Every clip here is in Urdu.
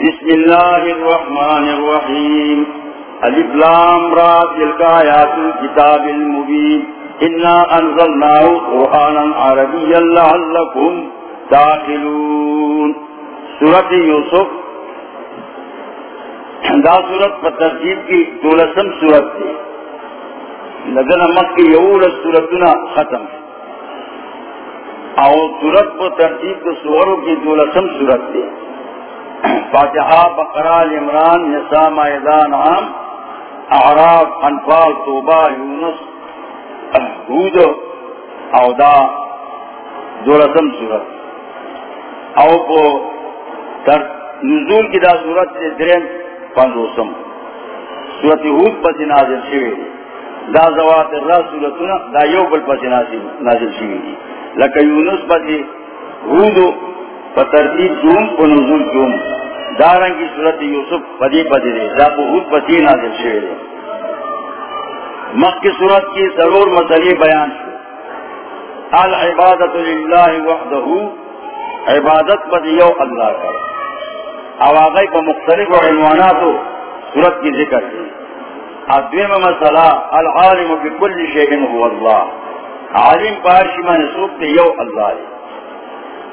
بسم الله الرحمن الرحيم. الف لام را، تلك آيات الكتاب المبين. إنا أنزلناه قرآنا عربيا لعلكم داخلون. سورة يوسف. دا سورت پر ترتیب کی دولسم سورت تھی لگن مت کی یور سورتنا ختم اور سورت پر ترتیب کے سوروں کی دولسم سورت تھی فاتحہ بقرال عمران نسا میدان، عام اعراف انفال، توبہ، یونس حود اودا دولسم سورت او کو نزول کی دا سورت سے درین پندوسم. سورت حود پسی نازل شوی دا زوات را سورتنا دا یو بل پسی نازل شوی لکہ یونس پسی حودو پا ترتیب جوم پا نزول جوم. دارنگی سورت یوسف پدی پدی دی. دا پا حود پسی نازل شوی دی. مخ کی صورت کی ضرور مسئلے بیان شو. العبادت للہ وحدہو. عبادت بدی یو اللہ کا. آواغی پا مختلف عنواناتو صورت کی ذکر کی. ادویم مسئلہ، العالم بکل شیئن هو اللہ. عالم پارشی من سوکتے یو اللہ لی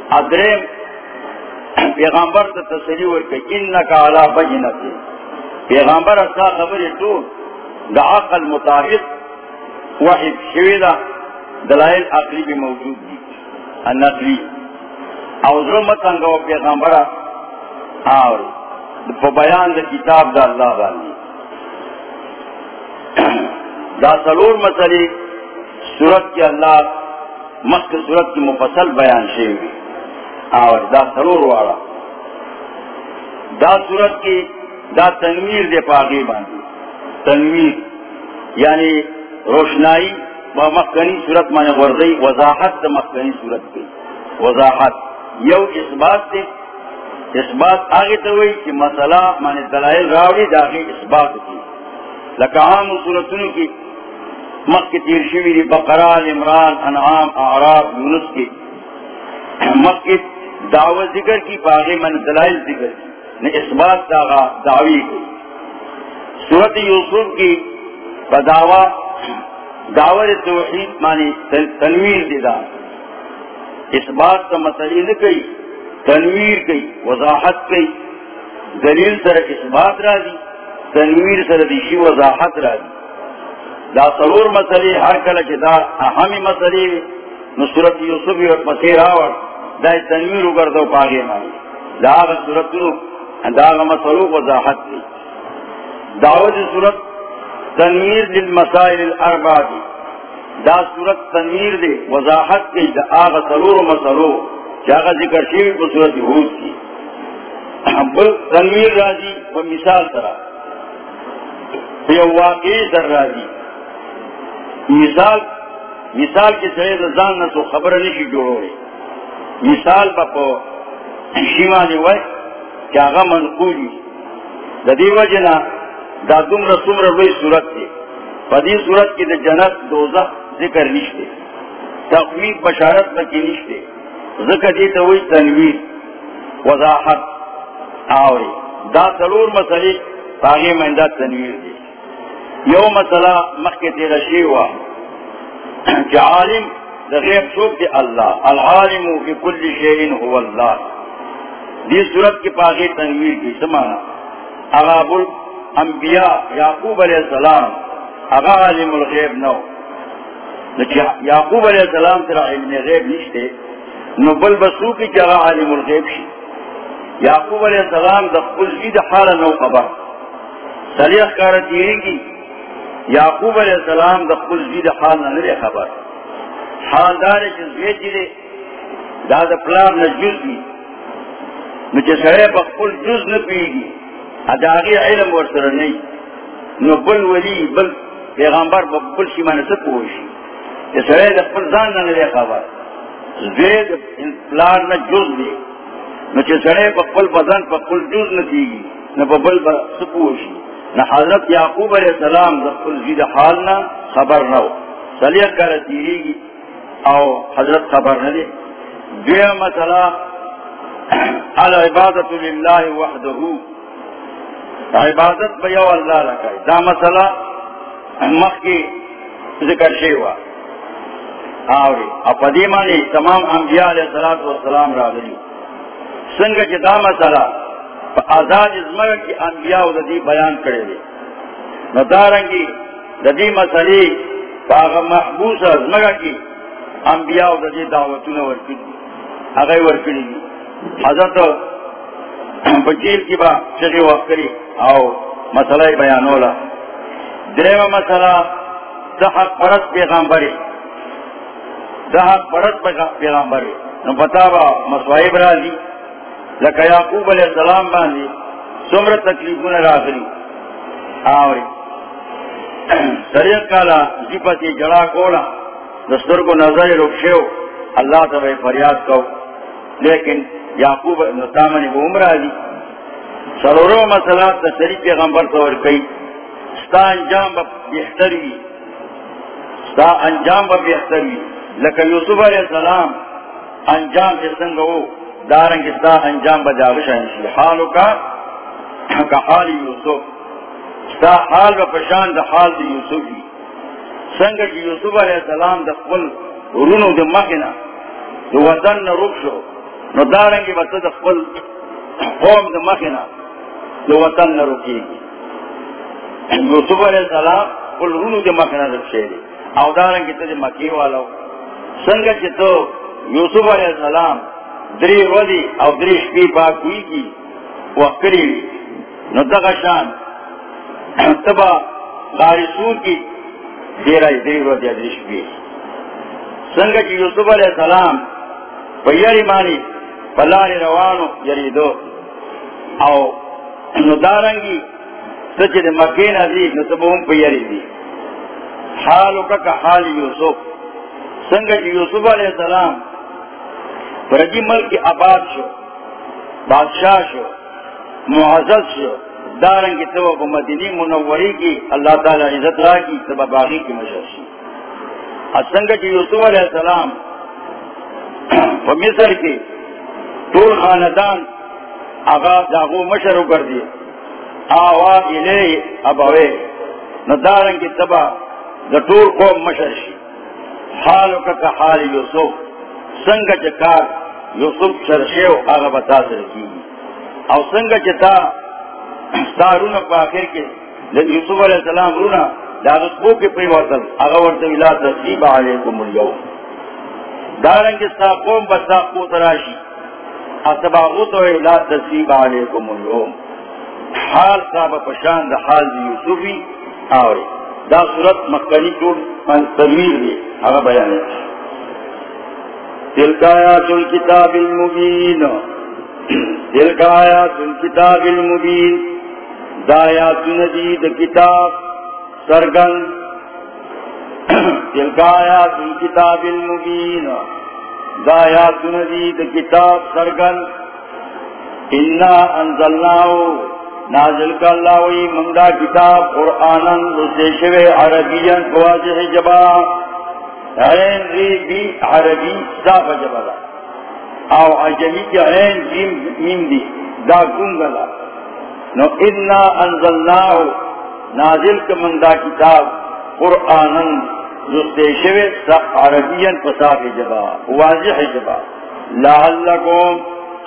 ادریم پیغمبر تا تسلی ورکا انکا علا بجنتی پیغمبر اصلا خبری تو دا عقل مطابق وحید شویدہ دلائل عقلی بھی موجود دی النقلی. او ظلمت انگو پیغمبر اور. بیان دا کتاب دا اللہ باندی دا سلور مسئلے سورت کے اللہ مکہ سورت کی مفصل بیان شیوی اور دا سلور والا۔ دا سورت کی، دا تنویر دے پاگی باندی تنویر یعنی روشنائی و مکنی صورت مانے غرزی وضاحت دا مکنی صورت کی۔ وضاحت، یو اس بات دے۔ اس بات آگے تو ہوئی کہ مسئلہ مانے دلائل راوڑی داغی اس بات کی۔ لکہام صورتوں کی مک کی تیر شویری بقرال عمران، انعام اعراب یونس کی۔ مک دعوت ذکر کی باغی من دلائل ذکر کی۔ نے اس بات داغا دعوی کی صورت یوسف کی بدعوی دعوت توحید مانی تنویر دیدا اس بات کا مسئلہ کئی، تنویر کی وضاحت کی دلیل سر اس بات را دی تنویر سر دیشی وضاحت را دی دا سرور مسئلے، ہر کل دا اہمی مسئلے نصورت یوسف اور مسیر آور دا تنویر اگر دو پاگے مانی دا آغا صورت دا آغا مسئلو وضاحت دی. دعوت صورت تنویر للمسائل الاربع دی. دا صورت تنویر دی، وضاحت کی دا آغا سرور مسئلو جاگا ذکر شیوی کو صورت حود کی بل تنویر راضی و مثال طرح یہ واقعی در راضی مثال مثال کے سرے رضان نہ تو خبر نہیں جوڑو رہے مثال باپو شیمانی وے کیا غا منقولی ددی وجنا دا دم رسوم روی صورت تے پدی صورت کی دا جنت دوزخ ذکر نشتے تقویب بشارت بکی نشتے ذکر دیتا ہوئی تنویر، وضاحت آوری دا سلور مسئلے پاگے میں دا تنویر دی. یو مسئلہ مخی تیرا شیوا کہ عالم غیب سوک دی اللہ، العالم فی کل شیئن هو اللہ۔ دی صورت کی پاگے تنویر کی، سمانا۔ اغاب الانبیاء یعقوب علیہ السلام، اغا عالم الغیب نو۔ یعقوب علیہ السلام ترا علم غیب نشتے، نو بل بسو کی جگہ عالم الغیب شی۔ یعقوب علیہ السلام دا قلزی دا حال نو خبر۔ صلیح کارا تیرین کی، یعقوب علیہ السلام دا قلزی دا حال نو خبر۔ حال دارے چیز بیچی دے دا دا پلار نجوز بھی نو چی سرے پا قل جز نپیگی اداغی علم ورسر نہیں نو بل ولی، بل پیغمبر با بل شیمان سپوشی چی سرے دا قل زان نو خبر۔ زید پلار نہ جز دے نہ چڑے پل بدن پل جز نہ کی گی۔ نہ ببل سپوشی نہ حضرت یعقوب علیہ السلام پل زید حال نہ خبر نہ ہو۔ سلیہ کر تیری گی۔ او حضرت خبر نہ دے دو مسئلہ، العبادت للہ وحدہ. عبادت بیو اللہ لکائی دا مسئلہ مخ کی ذکر شیوا. آوری. اپا مانی تمام انبیاء علیہ السلام را دلی. سنگ کی دا مسئلہ آزاد ازمر کی انبیاء دا دی بیان کرے دی. ندارنگی دا دی مسئلی پاغ محبوس ازمر کی انبیاء دا دی دعوتون ورکی دی اگئی ورکی حضرت بکیل کی با شغی وقت او مسئلہ بیانولا درم مسئلہ دحق پرست پیغامبری دحق پرست پیغامبری نو پتا با مسوائب را دی لکہ یعقوب علیہ السلام باندی سمر تکلیفون راخلی آوری. سریت کالا جیپتی جڑا کولا دستر کو نظر رکشیو اللہ تبای فریاد کو لیکن یعقوب نتامنی وہ عمرہ دی سرورو مسئلہ تسری پیغمبر طور کئی ستا انجام با بہتر وی ستا انجام با بہتر وی لکہ یوسف علیہ السلام انجام سے سنگو دارنگ ستا انجام با جاوش انشی حالو کا کا حال یوسف. ستا حال با پشان دا حال دا یوسف وی سنگ کی یوسف علیہ السلام دا قبل رونو دا مخنا دا وطن رک شو، نو دارنگی بس دا قبل قوم دا مخنا دو وطن نہ رکی یوسف علیہ السلام کل رونو دے مکنا رکھ شیرے او دارن کی تجھے مکی والا سنگا چی تو یوسف علیہ السلام دری ودی او دری شپی پاک ہوئی کی وقری نو دغشان تبا غاری سور کی دیرائی دری ودی دری شپی سنگا چی یوسف علیہ السلام پیاری مانی پلاری روانو یری دو او ندارنگی سچ دے مکین عزیز نتبہم پیری دی حالو کا کا حال یوسف. سنگا سنگ یوسف علیہ السلام پرجی ملک آباد شو بادشاہ شو، معزز شو دارنگی تو کو مدینی منوری کی اللہ تعالی عزت را کی تبا باغی کی مشرشی سنگ یوسف علیہ السلام مصر کی طول خاندان آغاز داغو مشرو کر دی۔ آوا الے ابوے ندارن کی تبا دٹور کو مشرشی حالو کا حال یوسف۔ سنگ چکار یوسف شرشیو آغا بتا سرکی۔ او سنگ چتا ستارون پا آخر کے یوسف علیہ السلام رونا دارسبو کے پی وطن آغا ورطا ولا تصیب علیکم اليوم دارن کی ستا قوم بستا قوت راشی اتباغت و لا تصیب علیکم اليوم حال صاحب پشان دا حال دی یوسفی آوری دا صورت مکنی جوڑ تنویر دی آگا بیان ہے تلک آیات الكتاب المبین تلک آیات الكتاب المبین دا آیات ندید کتاب، سرگن، تلک آیات الكتاب المبین دایا ندید کتاب، سرگن، انا انزلناو نازل کا اللہ وی منگا کتاب قرآنن رسیشوے عربین فواضح جبا عین ری بی عربی صاف جبا دا، او عجمی کی عین جیم میم دی، دا گنگلا نو انا انزلناو نازل کا منگا کتاب قرآنن عربین پساف جبا واضح جبا لعلکم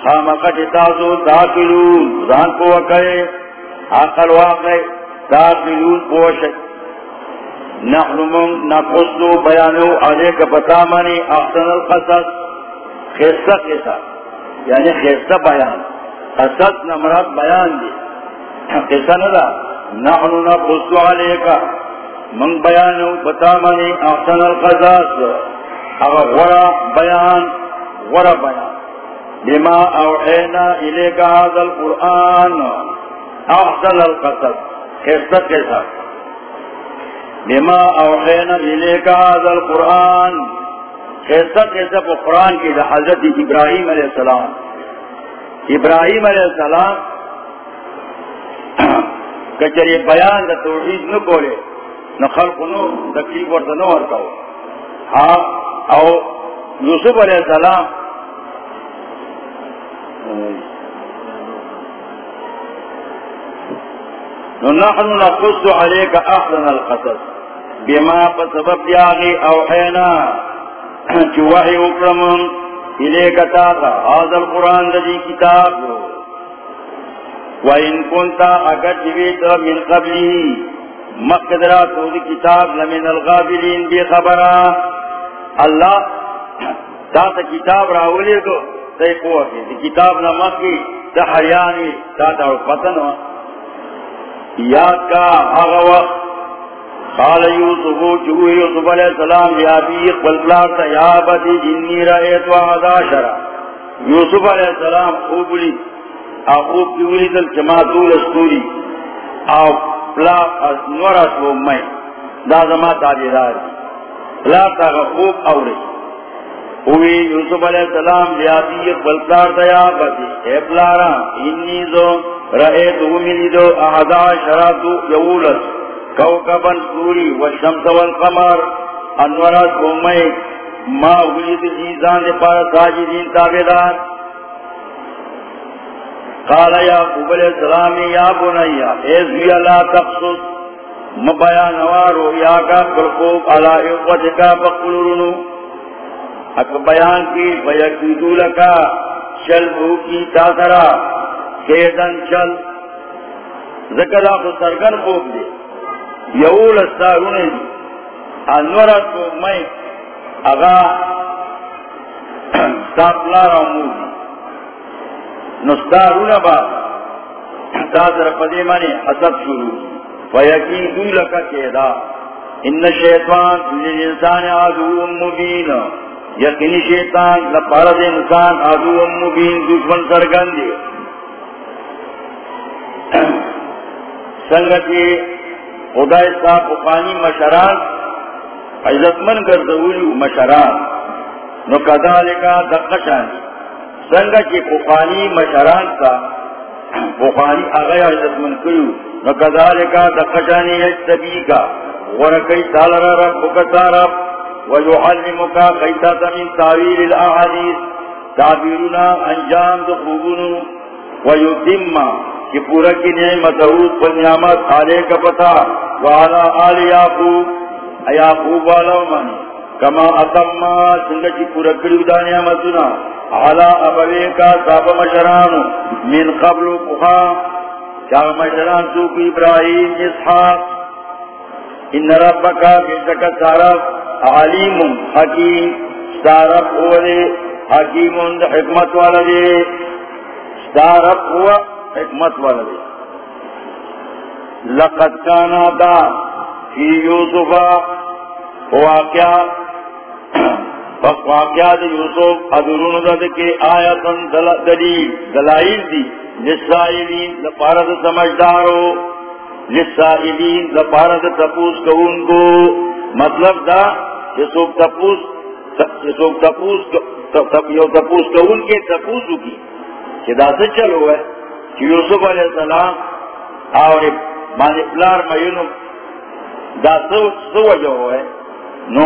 خامقت تازو داخلون، زان کو وکرے عقل واقع داخلون پوشک نحن من نقصو بیانو علیک پتا منی احسن القصص، خیستہ خیستہ یعنی خیستہ بیان۔ قصص نمرات بیان دی۔ قصہ ندا نحن نقصو علیکا من بیانو بتا منی احسن القضاس اگر غرا بیان غرا بیان. بما اوحینا الیکا هذا القرآن. احسن القصص. خیستہ کیسا بما اوحینا الیکا هذا القرآن. خیستہ کیسا پا قرآن کی حضرت ابراہیم علیہ السلام. ابراہیم علیہ السلام کچری بیان دا توحید نکولے نخل کو نو تکلیف ورطا نو ورکاو ہاں او یوسف علیہ السلام نو نحن نقص عليك أحسن القصص، بما فسبب ياغي أوحينا جوحي اكرم إليك تاغا هذا القرآن الذي كتاب وَإِن كُنْتَ أَغَرْ جِوِتَ وإن كنت أكد جبيت من قبله مقدرات هذا كتاب لمن الغابلين بخبرا الله تاتا كتاب راولي کو تی قوة كتاب نمكي تحرياني تاتا فتن یاد کا آغا وقت قال یوسف چوہ یوسف علیہ السلام، یا بی قلقلار تا، یا بدی جنی رئیت و عدا شرع یوسف علیہ السلام خوب لی خوب کی دل چما دول استوری او پلا نور اسو میں دا زما تابیدار. پلا تا خوب اوری. ہوئی یوسف علیہ السلام یا بی قلقلار تا یا بدی اے پلارا، انی زو رہے رأيته من دو أعداء شراتو يولد كوكبا سوري والشمس والقمر انورات أمي ما ولد جيزان لپار ساجدين تابدان قال يا قبل السلام يا بني اذ بي لا تقصد مبيان وارو يا کا قلقوب على اقوتك فقلرنو۔ اک بیان کی، فیقیدو لکا شلبو کی تاثرہ سیدن چل۔ ذکر آپ سرگن خوب دے۔ یول استارونے دی۔ انورت کو میں اگا ساپلا رامو دی۔ نستارونا با تاثر قدیمانی حسب شروع. فیقی دولکا کیدا. ان شیطان للانسان عدو مبین. یقینی شیطان لپارد انسان عدو مبین دشمن سرگن دے سنگتی خدا صاحب پانی مشران عزت من کر مشران. نو کدال کا دقشان. سنگ کی پانی مشران کا پانی اگیا عزت من کرو نو کدال کا دقشانی سبھی کا ورکی تالر رب بکتا رب. ویعلمکا قیتا من تاویل الاحادیث. تعبیرنا انجام دو ویتم کہ پورا کی نعمت پر نعمت آلے کا پتا. والا آل یاقوب یاقوب والا من کما اتما سنگ کی پورا کریو دا نعمتنا علا ابوے کا صاحب مشران. من قبل قخا چاہ مشران تو کی ابراہیم اسحاق ان ربکا بیشک سارف. علیم حکیم سارف اولے حکیم حکمت والا دے سارف ہوا حکمت والا دے لقد کانا دا فی یوسفا واقعہ واقعہ دے یوسف ادرون دا دے آیتن دلیل، دلائل دی. لسائلین لپارد سمجھدارو. لسائلین لپارد تپوس کون کو مطلب دا جسوک تپوس جسوک تپوس یو تپوس کون کے تپوسو کی. کہ دا سے چلو ہے؟ کہ یوسف علیہ السلام اور مانی پلار میونو دا سو سو وجہ ہوئے نو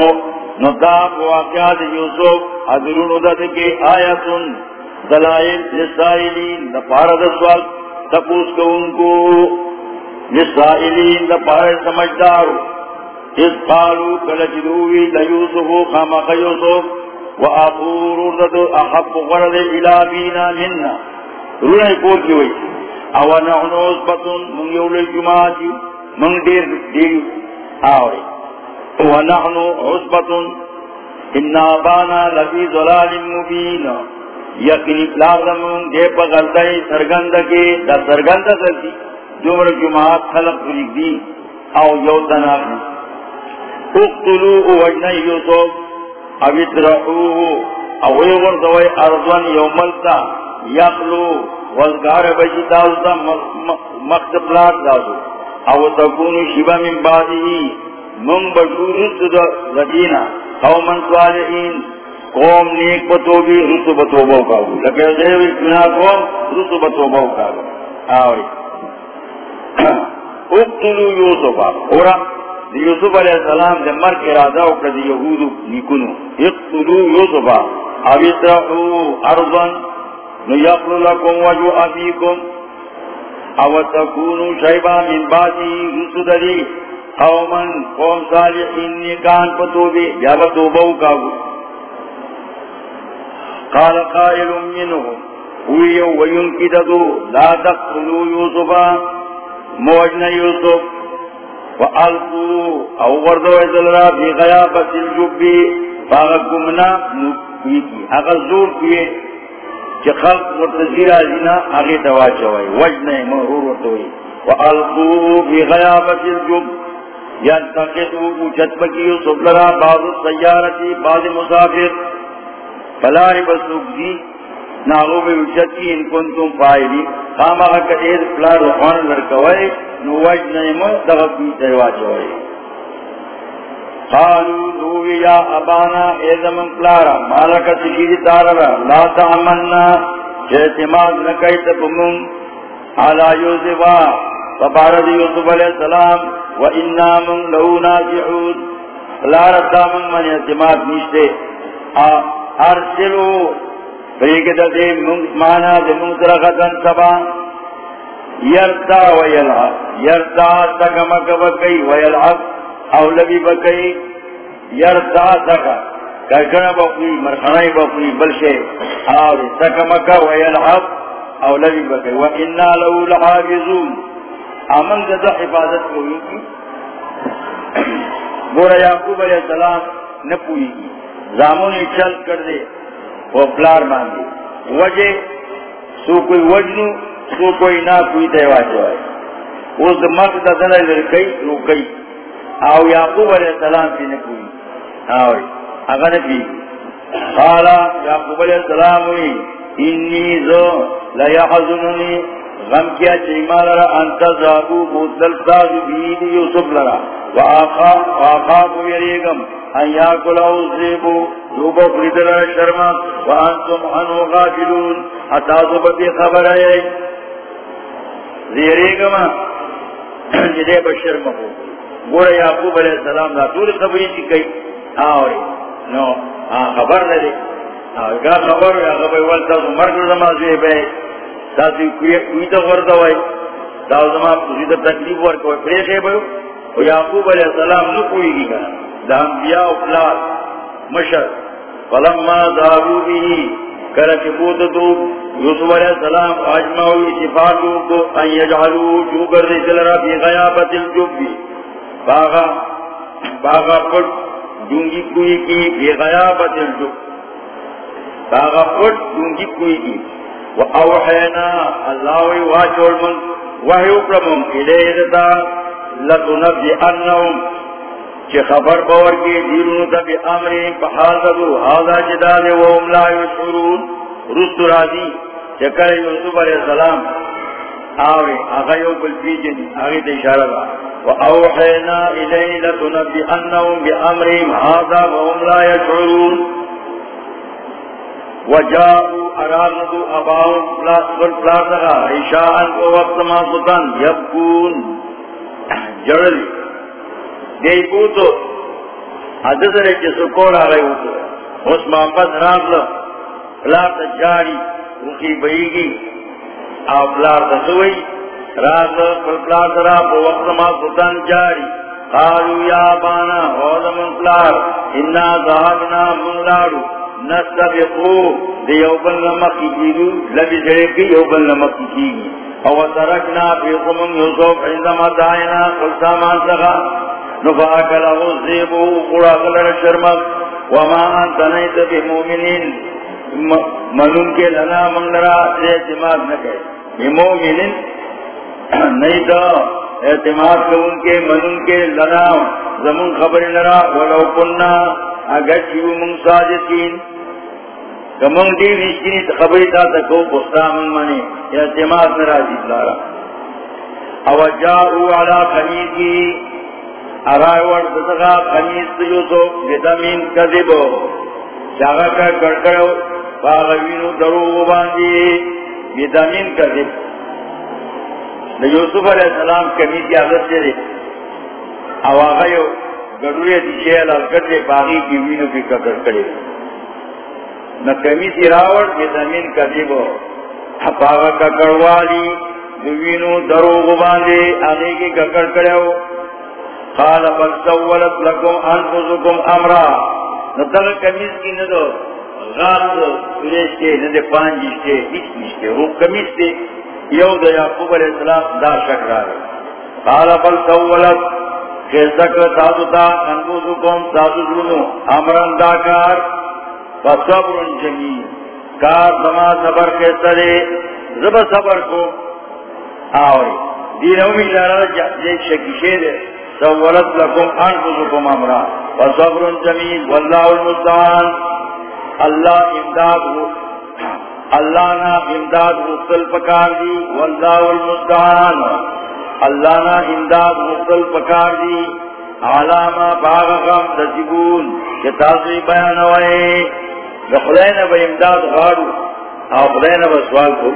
نو واقعات یوسف حضرون دا دکے آیتن دلائل لسائلین دا سوال تپوس کو ان کو لسائلین دا پارا سمجھدارو اس قالو کلجدوی دا خامق یوسف و آخور دا احب غرد الابینا مننا. روح پور کی ہوئی او نحن عصبتن من یول جماعتی من دیر دیر آوری. او نحن عصبتن انا بانا لفی ظلال مبین یقینی پلاغ من دے پا غلطائی سرگند کے دا سرگند سلتی جمر جماعت خلق بلیگ دی او یو تناقی اقتلو او یوسف، او اترحوه او ویغردوی ارضوان یوملتا یخلو وزگار بجی دازتا مقت پلاک دازو. او تکونو شبا من بعدی من بشو دا لدینا قومن صالحین، قوم نیک بتوبی رسو بتوبو کاؤ لکہ دیوی کنا قوم رسو بتوبو کاؤ آوری اقتلو یوسفا اورا، یوسف علیہ السلام دے مرک ارادہ اکر دی یہودو نکنو اقتلو یوسفا اویترحو ارضن نيقل لكم وجه أبيكم أو تكونوا شيبا من بعده رسدري قوما قوم صالحين نكان فتوبي يا فتوبوا كابو قال قائل منهم ويو وينكددوا لا تقتلوا يوسفا موجنا يوسف وألقوا أو غردوا إذن في غيابة الجب۔ فاغكمنا نكويكي أغزور كويكي کہ خلق مرتزی رازینا آگے دوا چوائی وجن مرور ورطوئی وَأَلْقُوا فِي غَيَابَةِ الْجُبْ۔ يَنْتَقِدُوا اُچت بکیو سبلرا بعض السیارتی، بعض مسافر، فلاح بسوک دی ناغو بے اچت کی، ان کنتم فائلی۔ خام آگا کدیر فلا روحان لرکوائی نو وجن مرور دغبی دوا چوائی قالوا دو یا ابانا، اے زمن پلارا، مالک سشید تارا لا تعملنا اعتماد نکیت بمون علا یوزبا فبارد یوسف علیہ السلام، و انا من لہو ناسعود لا ردا من من اعتماد نشتے ارسلو. فریقت دے مانا دے منترغتن سبا. یرتا ویلعب یرتا تکمک بکی ویلعب اولوی بکئی یرتا سکا کرکنا بکوی مرخنائی بکوی بلشے. آوری سکمکا ویلعب اولوی بکئی و انا لہو لحافظون. امن دا حفاظت کوئی کی؟ بورا یعقوب علیہ السلام نپوئی کی۔ زامونی چل کر دے، وہ پلار ماندے وجہ، سو کوئی وجنو، سو کوئی نا کوئی دیوا جوائے اس مرد دا دلائل رکئی روکئی او یعقوب علیہ السلام کی نکوئی آوئی اگر نبی قالا، یعقوب علیہ السلام ہوئی انی زو لا لیحظننی غم کیا چیمال را انتا زابو بودل سازو بید یوسف لرا. وآخاکو یریگم. ان یاکل او زیبو دوبو فریدر شرما. وانتم عنو غافلون. اتازو ببی خبر ہے زیریگم جدے بشرم ہو گورا یعقوب علیہ السلام دا طول خبری چی کئی. آوری. نو آن خبر لدے آوری. گا خبر یا خبر والتا سو مرد بے تاسی کوئی تا غردوائی تاو زمان کسی تا تکلیف ورکوئی پریشے بے و یعقوب علیہ السلام نو کوئی گی کنا دا انبیاء و پلار مشر. فلما دارو بھی کرچ بوت دو، یوسف علیہ السلام آجمعوی اتفاقو کو ان یجعلو جو کردے چلرا بی غیابت الجب. باغا باغا پٹ ڈونگی کوئی کی بے غیابت الجو باغا پٹ ڈونگی کوئی کی. و اوحینا اللہ وی واجول من وحی اکرمم الیدتا لتنبی انہم چی خبر باور کی دیرون تا بی امرین بحاضرو حاضا جدال وهم لا یشعرون. رست راضی چکر یوسف علیہ السلام. آوے آغایو بالفیجن آغی تشارہ با وأوحينا إليه لتنبئنهم بأمرهم هذا وهم لا يشعرون وجاءوا أرادوا أباهم والفلاسغة عشاء ووقت ما سلطان يبكون جرل دیبوتو حدث رہے جسو کول آگئے ہوتو اس محمد رات لو فلار تجاری رخی بئیگی او فلار تسوئی راز پلپلار سرا وقت ما سلطان جاری۔ قالو یا بانا غوز منپلار انا ذہبنا منلارو۔ نستبقو دی یوبن لمکی کیگو لبی جڑے کی یو یوبن لمکی کیگی او ترکنا فی قمم یوسف عندما دائنا قل سامان سخا نفاق لہو زیبو قرآ قلر شرمک وما انت نیت بی مومنین منون کے لنا من لرا سے اعتماد نکے مومنین نہیں تو اعتماد کو ان کے من ان کے لنا زمون خبر لڑا ولو کننا اگر چیو من ساجتین کمون دی رشتینی خبری تا تکو بستا من منی یا اعتماد نرازی لارا او جاؤو علا خمیزی ارائے ورد دسگا خمیز یوسف بدمین کذبو. چاگا کا کرکڑو باغوینو دروغ باندی بدمین کذب. یوسف علیہ السلام کمی کی عادت او آغایو گڑوئے دیشے لالکت دے باغی کی وینو کی قدر کرے نہ کمی سی راوڑ یہ زمین کا دیبو پاگا ککڑوالی دوینو دروغ باندے آگے کی ککڑ کرو قال بل سولت لکم انفسکم امرا. نتل کمیز کی ندو. غاز سلیشتے ندے پانجیشتے اس نیشتے روح کمیز یو دا یعقوب علیہ السلام دا شکر آگے قال بل سولت کیسک تازو تا، انفسکم تازو امران داکار فصبر جمیل کار زما صبر کے سرے زب صبر کو. آوری دین اومی لارا جی شکشے دے سولت لکم انفسکم امرا. فصبر جمیل واللہ المستعان. اللہ امداد ہو اللہ نا امداد مختل پکار دی، واللہ المستعان. اللہ نا امداد مختل پکار دی. علامہ باغغم تجبون کہ تاثری بیان ہوئے. خدای نه به امداد غاړو او خدای نه به سوال کو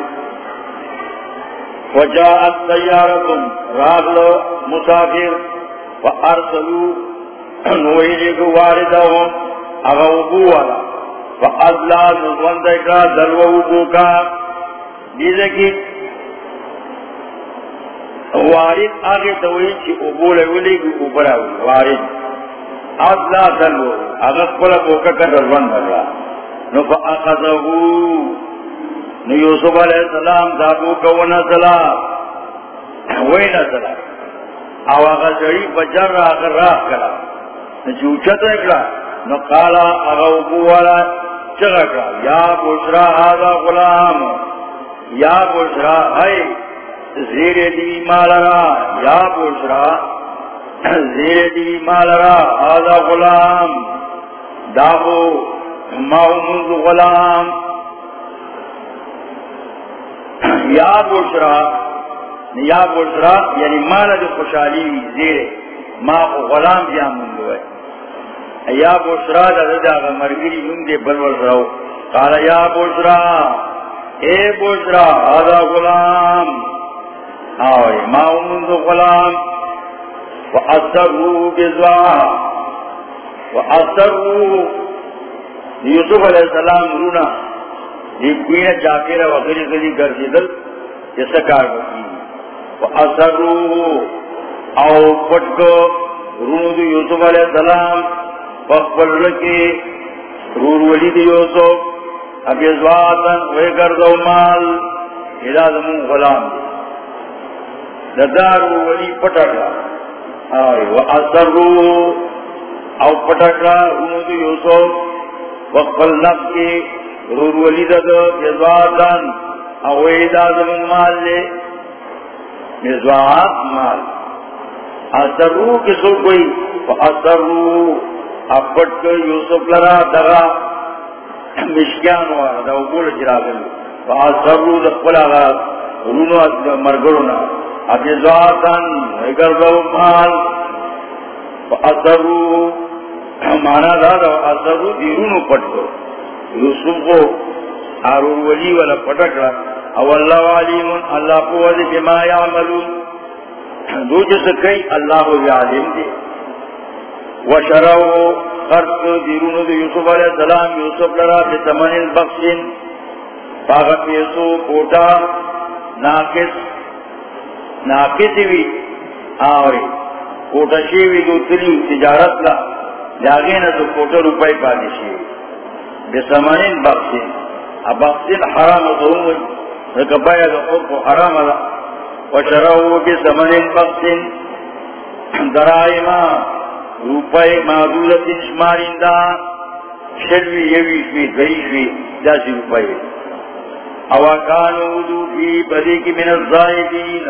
وجاءت سيارة راغلو مسافر فارسلوا نوحي جو واردهم اغوبو والا. فأذلا نزوان دیکھا دلو ابو کا. دیزے کی وارد آگے دوئی چی ابو لولی کی اوپر آوی وارد. اذلا، دلو. اغت پلا بوکا کا دلوان بگلا نو فاقذہو نو یوسف علیہ السلام دابو کونا سلا وینا سلا او آغا جڑی بجر را آغا راہ کرا نو چوچت اکلا نو قالا آغا ابو والا چگا یا بشرا آغا غلام. یا بشرا ہے زیر دیوی مالرا یا بشرا، زیر دیوی مالرا آغا غلام. دابو مومد غلام. یا بشرا یا بشرا یعنی مانا جو خوشحالی زیر ما غلام یا مندو ہے یا بشرا دا دا دا مرگری مندے بلول رو قال، یا بشرا. اے بشرا آدھا غلام. آوے ما مند غلام. وَأَثَرُوا بِزْوَاءَ وَأَثَرُوا یوسف علیہ السلام رونا، یہ کوئی جاکر وغیرہ کلی گردی دل جیسا کار بکی اثر او پٹکو، رونو دی یوسف علیہ السلام فقبل رکی رور ولید یوسف اب ازواتن وی گردو مال، الہ دمون غلام دی۔ ددار ولی پٹکا۔ آئی و اثر او پٹکا، رونو دی یوسف وقل نفس کی رور ولید دو جزواتن اوید آزم مال لے. جزوات مال. اثر رو کسو کوئی اثر رو اپٹ کو یوسف لرا درا مشکیان وارا دا اقول جراغل اثر رو دقل آغا رونو مرگرونا اب جزواتن اگر دو مال اثر رو مانا دادا اثر دیرونو پٹ کو یوسف کو آرور ولی والا پٹکڑا. او اللہ علیم اللہ قوض بما یعملون. دو جس کئی اللہ بھی عالم دے وشرعو خرط دیرونو دی یوسف علیہ السلام. یوسف لرا بتمن البخشن پاغت یسو کوٹا ناکس ناکس بھی آوری. کوٹا شیوی دو تلیو تجارت لہا لا جاگین تو کوٹر روپے پادشی بے سمانین بخشین اب بخشین حرام تو ہوئی تو کو حرام دا وشرعو بے سمانین بخشین درائما روپے معدولت شمارین دا شلوی یوی شوی دئی شوی جاسی روپے اوکانو دو فی بدی کی من الزائدین.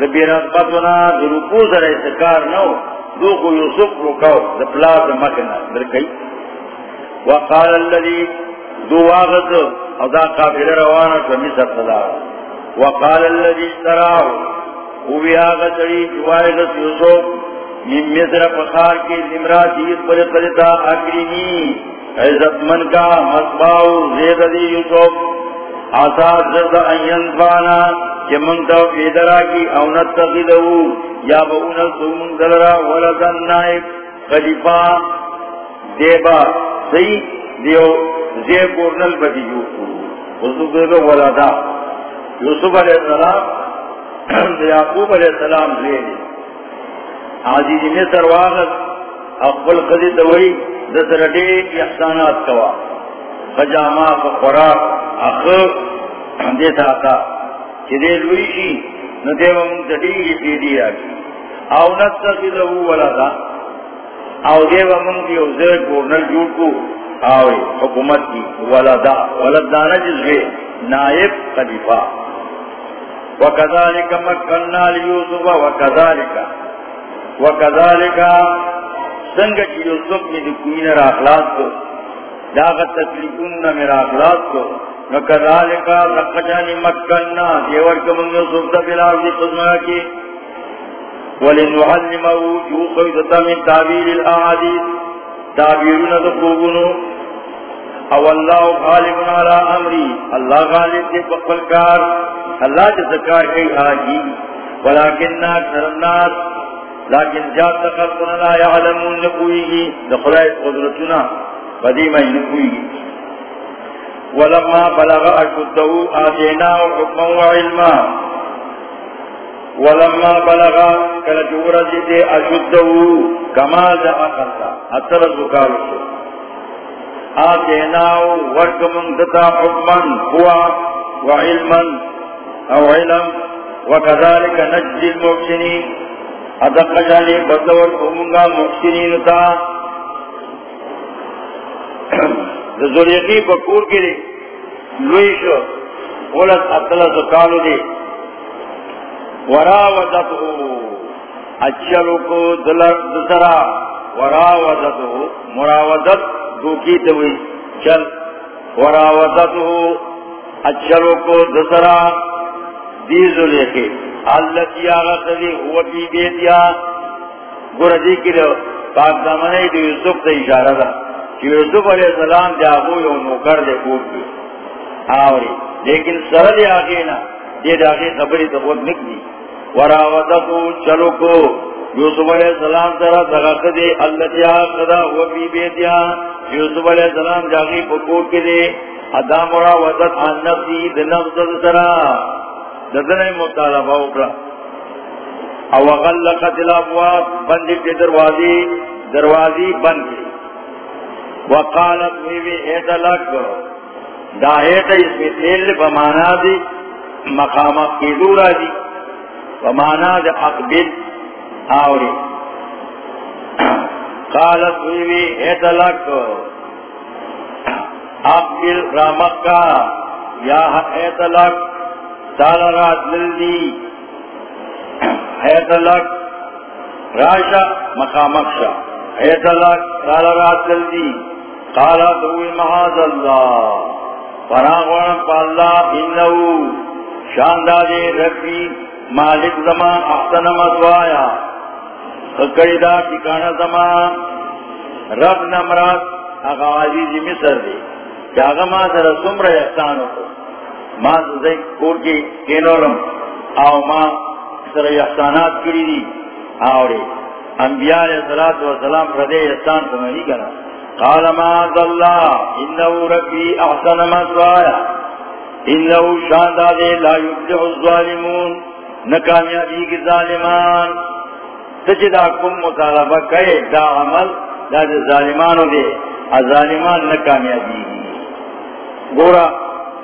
دبی رغبتنا درکو ذرا استکار نو دو کو یوسف رکاو دپلا دمکنا درکئی وقال اللذی دو واغت، او قافل روانا کمی سرطلا وقال اللذی اشتراو او بی آغت ری جوائغت یوسف، من مصر پخار کی زمراتی پر قدتا اکرینی عزت من کا مصباو زید دی یوسف. آساد زرد این فانا کہ منگتا فیدرا کی اونت تقیدو یا بہونا سومن دلرا ولدن نائب خلیفہ دیبا، سی دیو زی بورنل بدی جو یوسف یوسف علیہ السلام السلام یعقوب لے لے عزیزی میں سرواغت اقبل قدی دوئی دسر دیر احسانات کوا۔ خجامہ دیتا آتا چدے لوئی ندے پیدی آگی او لہو ولا او دے گورنر جوڑ کو آوے حکومت کی ولدا ولدانا جزوے نائب خلیفہ. وکذالک مکننا لیوسف وکذالک. وکذالک سنگ کی یوسف میں دکوین را اخلاص کو داغت تکلیفون میرا اخلاص کو۔ وکذالک لقجانی مکننا، دیور کمنگ یوسف دا بلار دی قسمہ کی۔ ولنعلمه جو خیدتا من تعبیر الاحادیث۔ تعبیرون دقوبنو او اللہ غالب علی امری۔ اللہ غالب دے بقبل کار۔ اللہ جس کار کئی آجی ولیکن اکثر الناس، لیکن جات تقلقنا لا یعلمون نکوئی گی دخلائی قدرتنا۔ قدیمہ نکوئی گی ولما بلغ اشدہو آتینا حکما وعلما ولما بلغ کلجور جدے اشدہو کمال دا اقلتا اثر زکار شو۔ آتیناو ورکمن دتا حکمن، ہوا وعلما او علم۔ وکذالک نجد المحسنین۔ ادق جالی بدور امونگا محسنین تا۔ ذریقی بکور کے لیے لویشو قولت اطلاع سکالو دے وراودتو اچھلو کو دلر دسرا. وراودتو مراودت دوکی توی چل. وراوتتو اچھلو کو دسرا. دیزو لے کے اللتی آغا صدی ہوا پی بیتیا. گورا دی کی دو پاک دامنی دو یوسف تا اشارہ دا یوسف علیہ السلام دے آگو یو نوکر دے کوٹ بھی آوری۔ لیکن سرد آگے نا دے دے آگے خبری تبوت نک دی۔ وراوتتو چلو کو یوسف علیہ السلام سرا دغاق دے اللہ تیا قدا ہوا بی بیتیا۔ یوسف علیہ السلام جاگی پکوٹ کے دے ادا مرا وزت عن نفسی دنفس سرا۔ ددن مطالبہ اکرا او غلقت الابواب، بندی کے دروازی دروازی بند کی وقالت ویوی ایتا لگ. دا ایتا اس میں تیل بمانا دی مقامت کی دورا دی. بمانا دی اقبل آوری. قالت ہوئی ایتلک اقبل رامک کا یا ایتا ایتلک تالرات للدی ایتلک راشا مقامکشا ایتلک تالرات للدی قالت ہوئی محاذ اللہ، فراغوان پا اللہ، انہو شاندادے ربی مالک زمان احسن مدوایا کڑی دا ٹھکانا زمان، رب نمرات اگا عزیزی مصر دی، کہ اگا ما سر سمر احسانو کو، ما سر کور کی کینورم، آو ما سر احسانات کری دی، آوری، انبیاء علیہ السلام ردے احسان کو نہیں کرا۔ قال ما اللہ انہو ربی احسن مدوایا انہو شاندادے لا یبلغ الظالمون. نکامیابی کی ظالمان. تجدہ کم مطالبہ کئے دا عمل دا دا ظالمانو دے. ظالمان نکامیابی کی. گورا،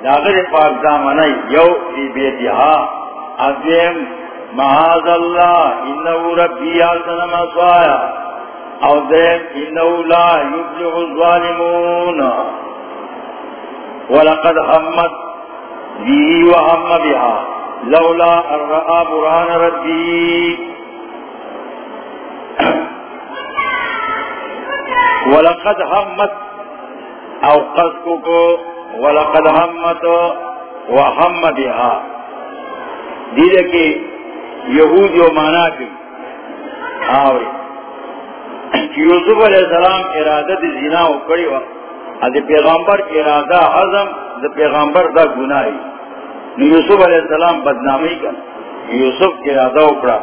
دا غیر پاک دامنائی یو فی بیتیہا ازیم محاذ اللہ انہو ربی آسن مسوایا. او دیم انہو لا یبلغ الظالمون۔ ولقد حمد بھی وحم بها لولا الرآ بران ربی۔ ولقد حمت، او قصد کو ولقد حمت وحم بها دیدے کہ یہود یو مانا کی آوری۔ یوسف علیہ السلام ارادہ دی زنا اکڑی وقت ادھے پیغامبر ارادہ عظم دا پیغامبر دا گناہی۔ یوسف علیہ السلام بدنامی کا یوسف ارادہ اکڑا۔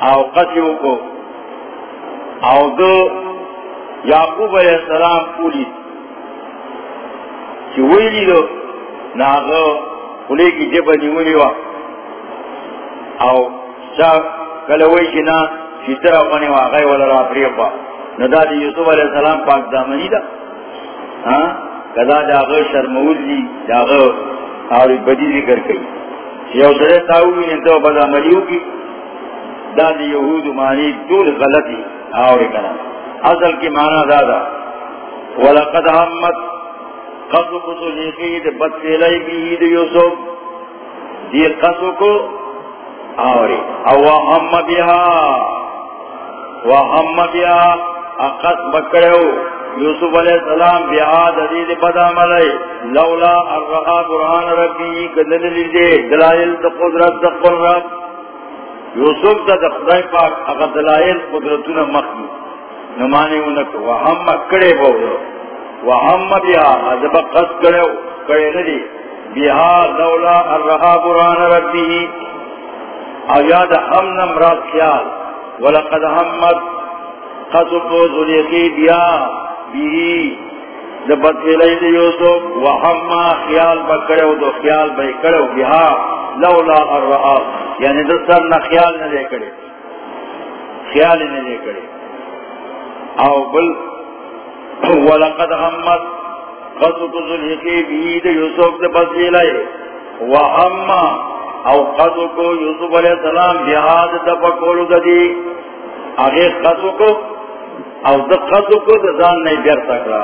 او قتیو کو۔ او دو یعقوب علیہ السلام پولی۔ چی ویلی دو ناغو خلی کی جب نیولی وا او چا کلوی چنا شتر اپنی واقعی والا را پریقا ندا دی یوسف علیہ السلام پاک دامنی دا ہاں کدا دا داغو شرمول دی دا داغو آوری بدی ذکر کئی یو سرے تاوی نتو بدا ملیو کی دا دی یہود مانی دول غلطی آوری کنا اصل کی معنی دادا ولقد حمد قصو قصو لیقید بد فیلائی بیہی یوسف. دی قصو کو آوری او وحم بیہا وحم بیہا اقص بکڑیو یوسف علیہ السلام بیہا دید بدا ملائی لولا ارغا برحان ربی کدل لیدے دلائل دا قدرت دا قررب یوسف دا دخدائی پاک، اگر دلائل قدرتون مخی نمانے انکو وحم مکڑے بہو وهم بها ادب قص کرو کرے ندی بها لولا الرها قرآن ربه آیاد حمنا مراد خیال ولقد همت قصف ذلیقی بها به دبت فیلید یوسف وهم خیال بکڑو دو خیال بکڑو بها لولا الرها یعنی دستر نا خیال نہ لے کرے خیال نہ لے کرے او بل ولقد حمد همت قصد ذلحقی بید یوسف دے بسیلے وہما او قصد کو یوسف علیہ السلام بہاد دفکولو دی. آگے قصد کو او دا قصد کو دا زان نہیں بیر سکرا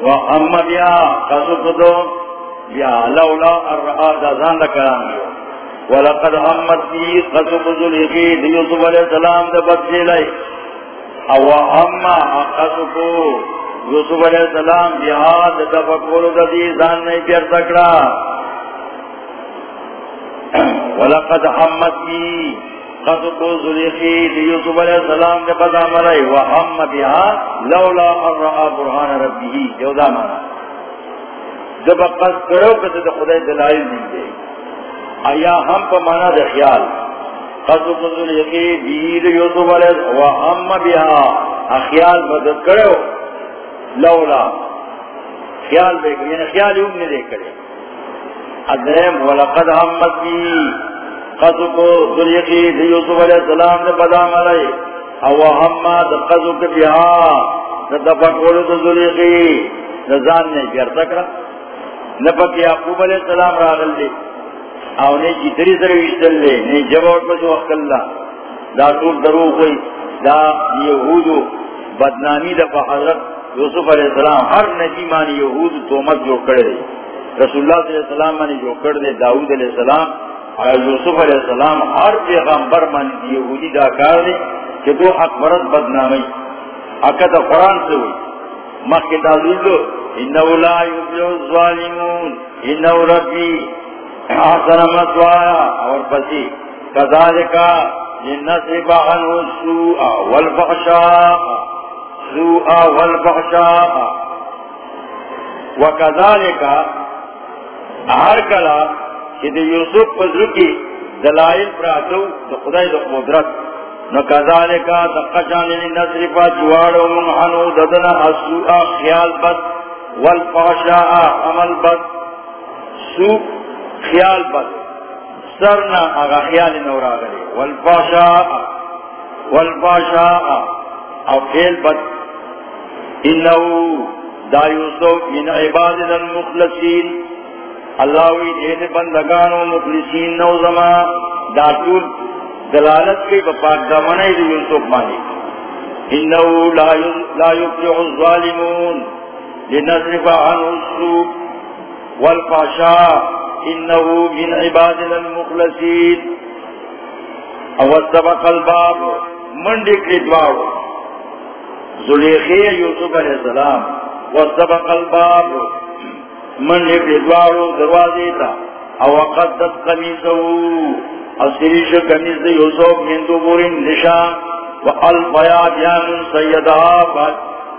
وہما بیا قصد کو دو بیا لولا الرعا دا زان لکرام گیا ولقد همت بی قصد ذلحقی یوسف علیہ السلام دا دے بسیلے او اما اقصکو یوسف علیہ السلام جہاد تفکولو دی زان نہیں پیر سکڑا ولقد حمد کی قصکو ذلیخی دی یوسف علیہ السلام دے پتا ملائی وحم بها لولا الرعا برحان ربی جو دا مانا جب قصد کرو کسی دا خدای دلائل دی دے. آیا ہم پا مانا دے خیال؟ قصد قصد یقی بید یوسف علیہ وهم بها. اخیال مدد کرو. لولا. خیال بے کرے یعنی خیال یوں نے دے کرے. ادرم ولقد حمد بی. قصد قصد یقی یوسف علیہ السلام نے بدام علیہ او حمد قصو وهم قصد بها ندفقولو تذلیقی نزان نے جر تکرا نفق یعقوب علیہ السلام راغل دے. او نے جتری سر وشتل لے نے جواب پر جو اقلا دا طول درو کوئی. دا یہودو بدنامی دا حضرت یوسف علیہ السلام. ہر نبی یہود تومت جو کر دے. رسول اللہ صلی اللہ علیہ السلام مانی جو کر دے داود علیہ السلام اور یوسف علیہ السلام، ہر پیغمبر مانی دی یہودی دا کار دے کہ دو اکبرت بدنامی۔ اکتا قرآن سے ہوئی۔ مخی تعلیل دو۔ انہو لا یبلیو الظالمون، انہو ربی حسن مسوایا۔ اور پسی کذالکا لنصب عنه السوء والفحشاء۔ سوء والفحشاء۔ وكذلك ہر کلا کہ یوسف پذر کی دلائل پراتو تو خدای دو قدرت. نو کذالکا دقشان لنصرف جوارو من عنه ددنا السوء خیال بد، والفحشاء عمل بد. سوء خیال بد. سرنا اگا خیال نورا گرے والفاشاء والفاشاء او خیل بد. انہو دا یوسف من عبادنا المخلصین. اللہ وی دین بندگانو مخلصین نو زمان دا طول دلالت کی بپاک دامنائی دا یوسف مانی. انہو لا یفلح الظالمون لنصرف عنه السوق والفاشاء انه من عبادنا المخلصين او سبق الباب من دکلی دوارو زلیخی یوسف علیہ السلام. و سبق الباب من دکلی دوارو دروازی تا او قدت قمیسو او سریش قمیس یوسف من دو بورین نشان و الفیا بیان سیدہا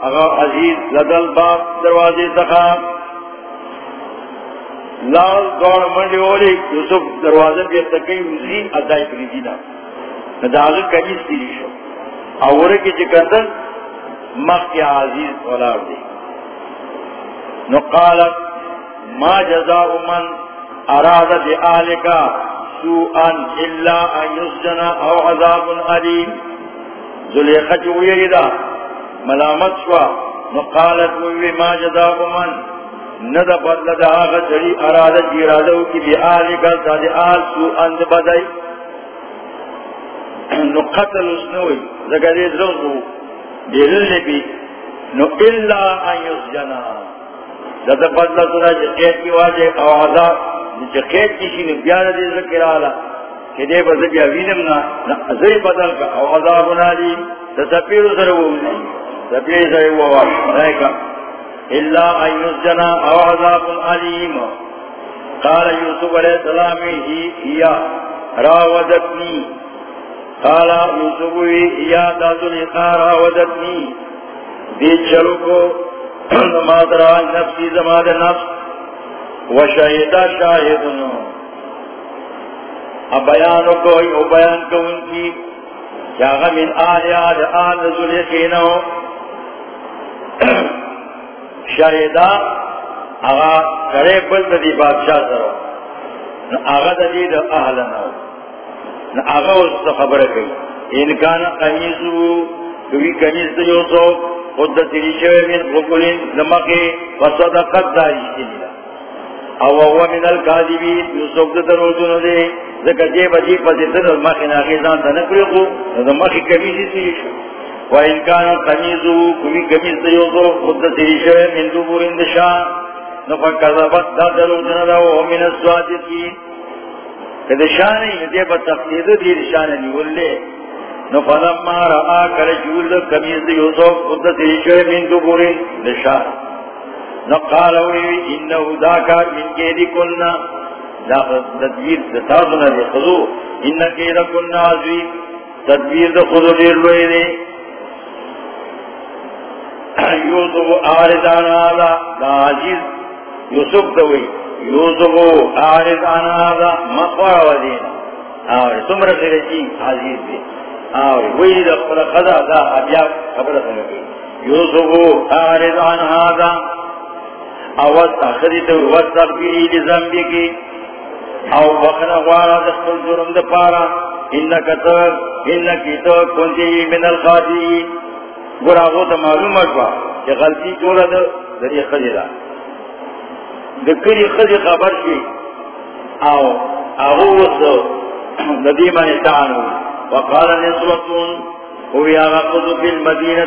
اگر عزیز لدل باب دروازی تخام لال گوڑ منڈی اولی یوسف دروازہ بھی اتکی وزی ادائی پریدی نا نداغ کجیس تیری شو. اوڑے کی چکندن مخ کی عزیز ولار دی. نو قالت ما جزاء من اراد بآلکا سوءا الا ان يسجن او عذاب علیم زلیخہ چوئی دا ملامت شوا نقالت وی ما جزاء من. ند بدل دا آغا چلی اراد جیرادو کی بی آلکا ساد آل سوءا بدائی نو قتل اسنوی زکر دید روزو بیرل بی نو الا ان یسجنا دا دا سنا چی کی واجه او عذاب چی قید کشی بیان دید ذکر آلا. کہ دے بس بیا وینم نا بدل کا او عذاب نالی دا سر ووزی سپیر سر ووزی الا ان یسجنا او عذاب علیم. قال یوسف علیہ السلام ہی، ہیا، راودتنی. قال یوسف ہی یا دادو لقا راودتنی. دید چلو کو مادرا نفسی زماد نفس و شہیدہ شاہدنو اب بیانو کو او بیان کو ان کی چاگا من آل آل آل رسول یقینو شہیدہ آغا کرے بلد دی بادشاہ سرو۔ آغا دا دی دا اہلنو آغا اس خبر کئی۔ انکان قمیسو کوئی کمیز دا یوسف خود تیری شوی من قبولین نمکی وصدقت داری شنیلا او هو من الكاذبین یوسف دا دروزونو دے ذکر جیب عجیب پسیتن المخی ناخیزان تا نکرقو نمکی کمیزی تیری شو و انکان قمیزو کوئی کمیز دا یوسف خود تیری شوی من قبولین دشان نفق کذبت دا دروزونو دا و من السوادقین. کہ دشانی جیب تقدید دی دشانی نیولے نو فلما رآ کرجول کمیز یوسف، خود تیشو من دبورین لشا نو قالوی انہو داکا من کیدی کننا. دا تدبیر دتازنا دی خضو. انہ کیدی کننا عزوی تدبیر دا خضو دیر لوئی دی. یوسف آردان آدھا دا عزیز یوسف دوئی یوسف آردان آدھا مقوار ودینا آوری سمر خیرچی عزیز دی. آوری وی دا خدا خدا دا ابیا خبر سنگی یوسفو آرد عن هذا. اوست اخدیت وست اخبیری لزنبی کی. او بخنا غوارا دخل جرم دا پارا. انکا تر انکی تر کنتی من الخاتی گرا غوتا معلوم اشوا کہ غلطی چولا دا دری خدی دا. دکری خدی خبر شی او اغوص ندیمان اتعنو وقال نسوتون ہوئی آغا هو يغفظ في المدينة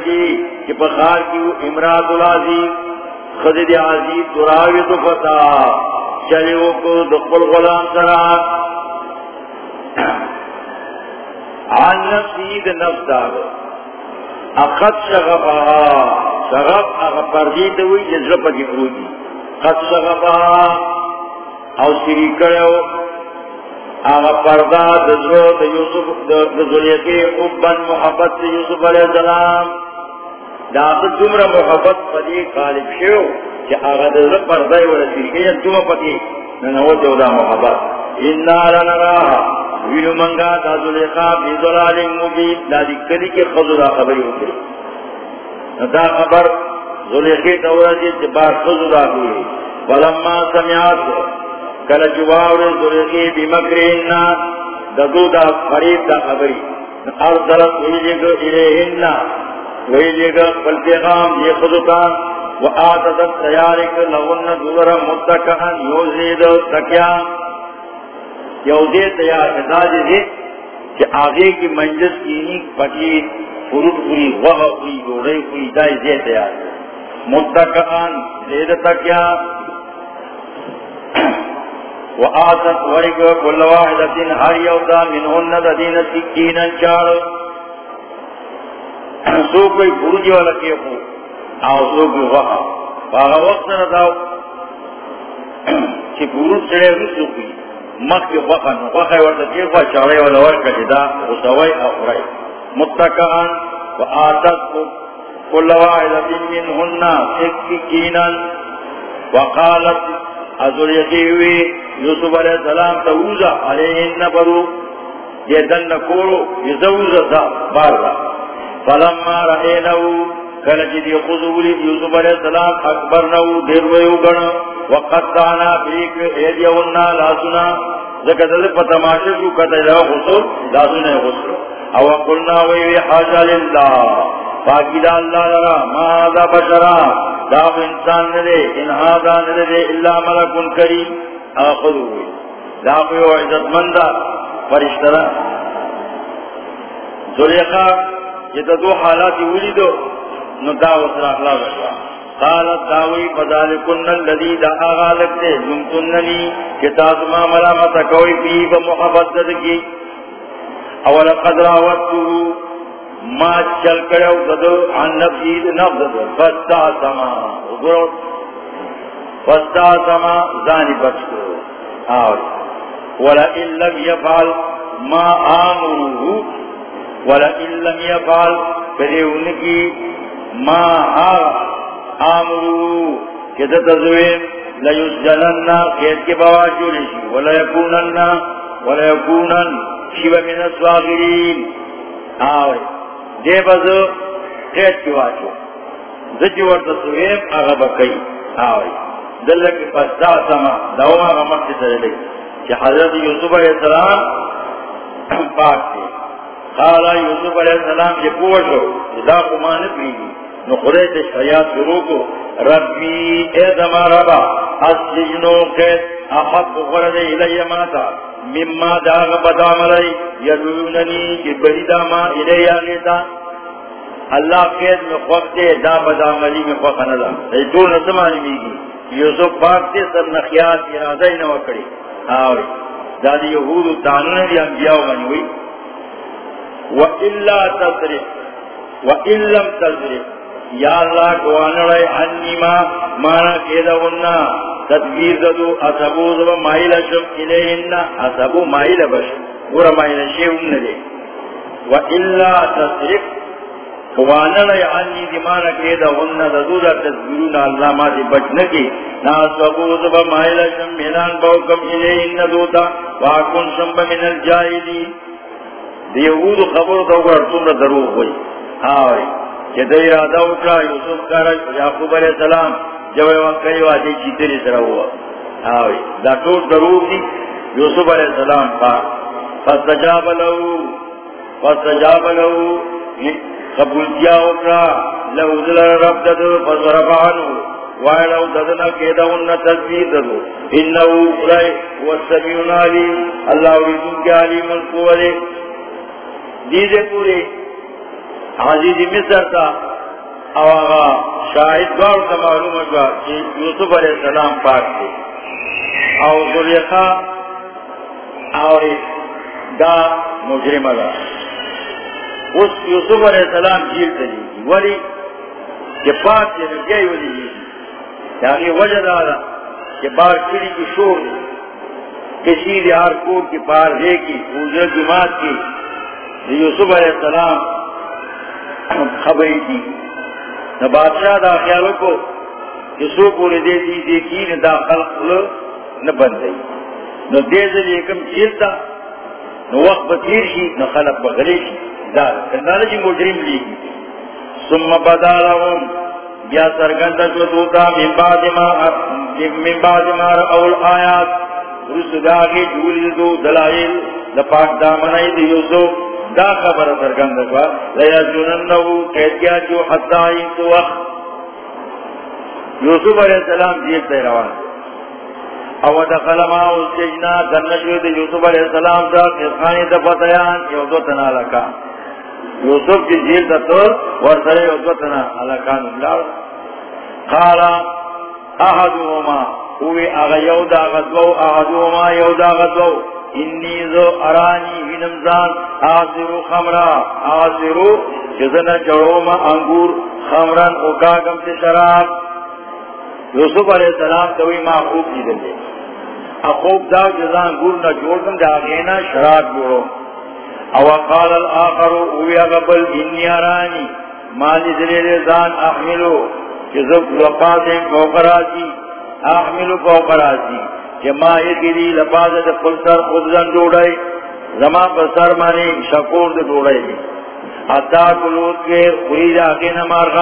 کہ بخار کی امراض العزیز خدد عزیز دراوی دو دفتا چلیو کو دقل غلام سرا. عن نفسی دا نفس داغ اخد شغفها شغف اغا پردیت ہوئی جزرپا کی پروجی خد شغفها او سری کرو آغا پردا دزرو دا یوسف دزولیتی حبن محبت دا یوسف علیہ السلام. دا آغا دمر محبت پدی قالب شو چی آغا دزر پردائی ورسی کیا دم پتی ننوت جو دا محبت. انا لنراها ویلو منگا دا زلیقا بی ظلال مبین. دا دکلی کی خضر خبری ہوتی. دا خبر زلیقی تورسی چی بار خضر آگوی ولما سمیات کل جواب ذریقی بمکرہننا ددو دا قریب دا خبری۔ ارسلت ویلگ الیہننا ویلگ فالپیغام یہ خدتا و آتدت تیارک لغن دور متکہن یوزید تکیا۔ یوزی تیار ازاج دی کہ آگے کی منجس کی نیک پٹی فروٹ پوری وغ پوری گوڑے پوری دائی زی تیار متکہن زید تکیا۔ وآتت ورق كل واحدة هر يوضا منهن دين سكينا چار. سو کوئی برجی والا کیفو آو سو کوئی وقا فاغا وقت نداو چی برج چڑے رسو کوئی مخ کی وقا نو وقا ورطا کیفا چارے والا ورکا جدا غصوائی اخرائی متکان وآتت كل واحدة منهن سكينا. وقالت ازور یقیوی یوسف علیہ السلام تاوزا علیہ النبرو، یہ دن نکورو یزوزا تا بارا فلما رئینو کلچی دی خضولی یوسف علیہ السلام اکبر نو دیرویو گنا وقتانا بیک ایدیونا لاسنا ذکر دل پتماشا شو کتا لہو غسل لاسنا غسل او قلنا ویوی حاجا للہ پاکی دا. اللہ لرا ما دا بشرا. دا انسان ندے ان آدھا ندے اللہ ملکن کریم. آخذو ہوئی دا قیو عزت مندہ فرشترہ زلیقہ یہ دو حالات ولی دو نو دا وصر اخلاق شوا قالت داوی فذالکن اللذی دا آغا لگتے جمتننی کتاز ما ملامت کوئی فی بمحبت کی. اولا قد راوتو ما چل کرو ددو عن نفسی نفس ددو فستا سما. فستا سما زانی بچ کرو. آوری. ولا ان لم يفعل ما آمره ولا ان لم يفعل فلے ان کی ما آمره کہ تزوین لیسجنن قید کے بواجوری ولا یکونن ولا شیو من السواغرین آوے. دے بزو قید کی واجو زجی ورد سویم آغا بکی. آوے. دلک پستا سما. دوما غمت سرلی کہ حضرت یوسف علیہ السلام پاک تھے قالا یوسف علیہ السلام یہ پوشو دا قمان پریدی نخرے تے شریعت شروع کو. ربی اے دما ربا السجنو قید. احب غرد الی ماتا. مما داغ بدام لئی یدوننی کی بری داما الی آگیتا اللہ قید میں خوف دے، دا بدام علی میں خوف ندا ایتون نظمانی میگی۔ یوسف پاک تے سر نخیات ارادہ ہی نوکڑی آوری دادی یہود تانون دی انبیاء بنوئی وَإِلَّا تَصْرِفْ وَإِلَّمْ تَصْرِفْ یا اللہ گوانا رہے انی ما مانا کیدا وننا تدبیر ددو اصبو زبا مائل شم الیہننا اصبو مائل بشم گورا مائل شیون ندے وَإِلَّا تَصْرِفْ گوانا رہے انی دی مانا کیدا وننا ددو دا تدبیرون اللہ ما دی بچنکی نا اصبو زبا مائل شم ملان باوکم الیہن دوتا، واکن شمب من الجائلی دیہود خبر تو گر تم دروغ ہوئی۔ ہاں کہ ارادہ اٹھا یوسف کا یعقوب علیہ السلام جب وہاں کئی واجی چیتے نہیں طرح ہوا ہاں دا ٹوٹ دروغ دی یوسف علیہ السلام پاک فستجاب لہو فستجاب لہو قبول کیا اٹھا لہو دل رب ددو فصرفانو وائلو ددنا کیدا انہ تذبیر ددو انہو رائے والسمیون علیم اللہ ریزن کے علیم القوالے دیدے پورے عزیز جی مصر کا او آغا شاہد گوڑ کا معلوم ہوا کہ یوسف علیہ السلام پاک تھے او ذریقہ اور دا مجرم دا۔ اس یوسف علیہ السلام جیل دلی جی۔ ولی کہ پاک جی سے نگئی ولی جیل یعنی وجہ دارا کہ بار کلی کی شور کسی دیار کوٹ کی پار دے کی پوزر جماعت کی۔ یوسف علیہ السلام خبری کی۔ نہ بادشاہ دا خیالوں کو جسو پورے دے دی دیکھی نہ دا خلق نہ بن گئی۔ نہ دے دے کم چیلتا نہ وقت بطیر شی، نہ خلق بغلی شی۔ دا کنانا جی مجرم لی ثم بدا لهم یا سرگند شدوتا من بعد ما، من بعد ما رأول آیات رسول آگے جولی دو دلائل لپاک دامنائی دی دا خبر سرگند شوا لیا جننہو قید کیا جو حتی آئین تو وقت. یوسف علیہ السلام جیل تے روان. او دخل ماہو سجنا دنشوی دے یوسف علیہ السلام دا قسخانی دا فتیان، یو دو تنا لکا یوسف کی جیل دا تو ورسلے یو دو تنا لکان اللہ قالا احدوما ہوئی اغا یو دا غدو احدوما یو دا غدو انی ذو ارانی وینمزان آزرو خمرا آزرو جزن جڑوما انگور، خمران اکاگم سے شراب۔ یوسف علیہ السلام توی ما خوب دی دلے اخوب دا جزان انگور نا جوڑکم دا غینا شراب جوڑو۔ او قال الاخر، اوی اغبل انی ارانی مالی دلیل زان احملو جزب وقاسم فوقراتی احملو فوقراتی کہ ماں گری لباس پل سر خود زن ڈوڑائی زما پر سر مانی شکور دے ڈوڑائی اتا کلوت کے خوری جا کے نمار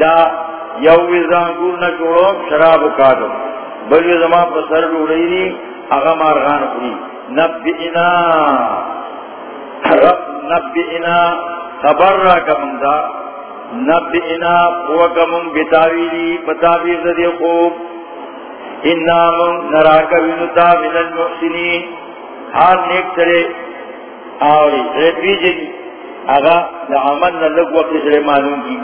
دا یو وزانگور نہ جوڑو، شراب کاغم بلی زمان پسر ڈوڑی نی اغا مارغان خوری۔ نبئنا نبئنا خبر را کمن دا۔ نبئنا وکمن بتاویلی بتاویل دی خوب۔ انا نراک من المحسنین نیک آوری لعمل نلق وقت سرے معلوم کی۔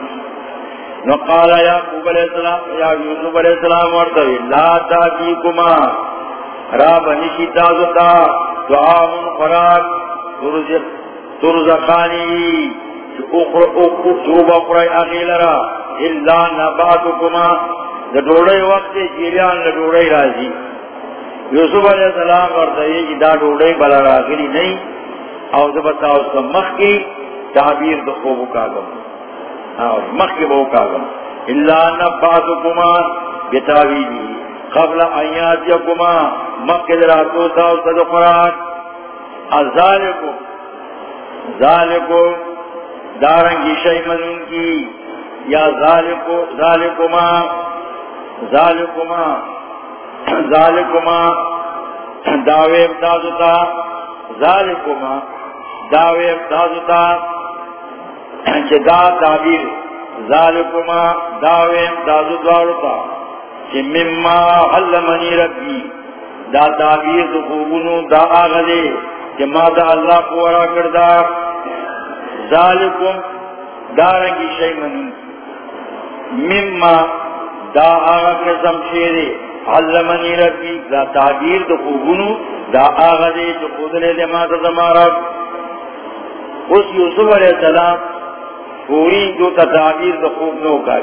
علیہ السلام، یا یوسف علیہ السلام ورطوی لا تاکیکما راب نشی تازتا ترزقانی۔ اللہ نباتکما دا دوڑے وقت جیلیان دا دوڑے رازی یوسف علیہ السلام اور ورطوی کہ دا دوڑے بلا راغلی نہیں او دا بتاو سمخ کی تعبیر تو دا خوبو کاغم مخ کے بہو کاغم اللہ نباتکما بتاویلی قبل آیات یکما مخ کے دراتو تھا صد قرآن. ازالکو ذالکو دارنگی شیمنون کی یا ذالکو ذالکما. ذالکما ذالکما دعوے امتازو ذالکما دعوے امتازو تا دا تعبیر، ذالکما داویم دازو دوارتا چی مما علمنی ربی، دا تعبیر دو خوبونو دا آغدے چی ما دا اللہ پورا کردا ذالکم، دارنگی شئی منی مما دا آغا قسم شیرے، علمنی ربی، دا تعبیر دو خوبونو، دا آغدے چی خودلے دے ما دا اس یوسف علیہ السلام پوری جو تدابیر تو خوب نو کا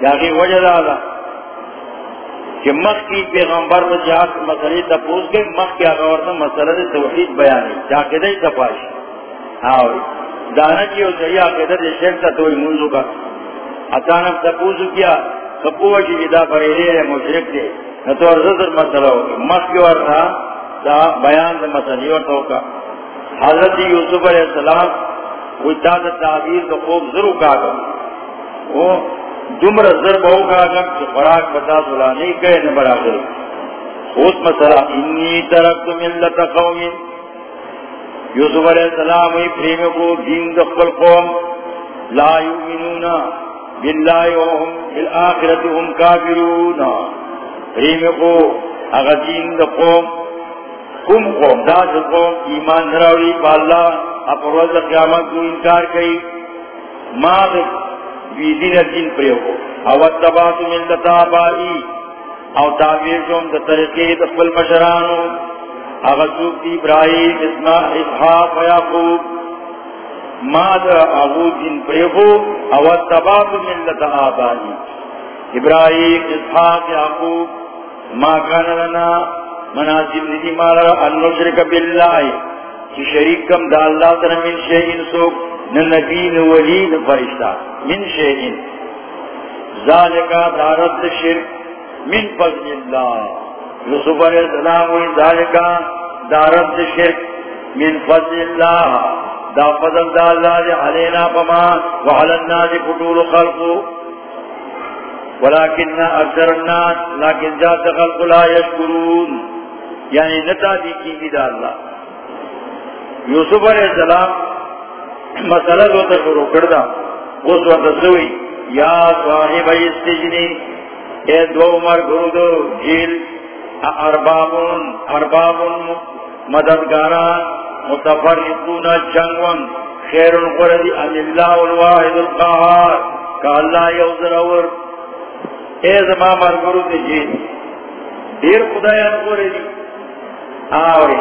جاگی وجہ دادا، کہ مخ کی پیغمبر میں جہاز مسئلے تپوس کے مخ کی اغور میں مسئلہ دے توحید بیانی جا دے تپاش ہاں دانا کی ہو سہی عقیدہ دے شیخ تا توی منزو کا. اچانک تپوسو کیا کپوہ کی جدا پریرے ہے مشرک دے نہ تو ارزر مسئلہ ہوگی مخ کی ورطا دا بیان دا مسئلہ ورطا ہوگا حضرت یوسف علیہ السلام وہ دا تعبیر تو خوب ضرور کا گم وہ دمر ضرب ہو کا گم کہ خوراک بتا سلا نہیں گئے نہ بڑا کر اس مسئلہ انی طرف تو ملت قوم. یوسف علیہ السلام وی، پریم کو دین دخل قوم لا یؤمنون. باللہ وهم بالآخرت هم کافرون. کو کم قوم دا قوم، ایمان اللہ روز قیامت کو انکار کئی. ویدین دین پریو کو او او دا دفل مشرانو. اغسوک دی ابراہیم اسماء اسحاق و یاقوب ماد اغو دین پریو او اتبات ملت آبائی ابراہیم اسحاق یاقوب ما کان لنا مناسب ندی مالا ان نشرک باللہ کہ شریک کم دا اللہ تر من شیئن سوک نبی نولی نفرشتہ من شیئن ذالکا دارت شرک من فضل اللہ. یوسف علیہ السلام وی ذالکا دارت شرک من فضل اللہ. دا فضل دا اللہ دے علینا پما وعلا الناس فتول خلقو ولكن اکثر الناس، لیکن جات خلق لا یشکرون. یعنی نتا دی کی دا اللہ. یوسف علیہ السلام مسئلہ دو تا شروع کردہ. اس وقت سوئی، یا صاحب استجنی، اے دو عمر گرودو جیل اربابون اربابون مددگاران متفرقون جنگون خیر قردی ان اللہ الواحد القہار. کہ اللہ یوزر اور اے زمان مرگرو دی جیل دیر خدایان قردی آوری.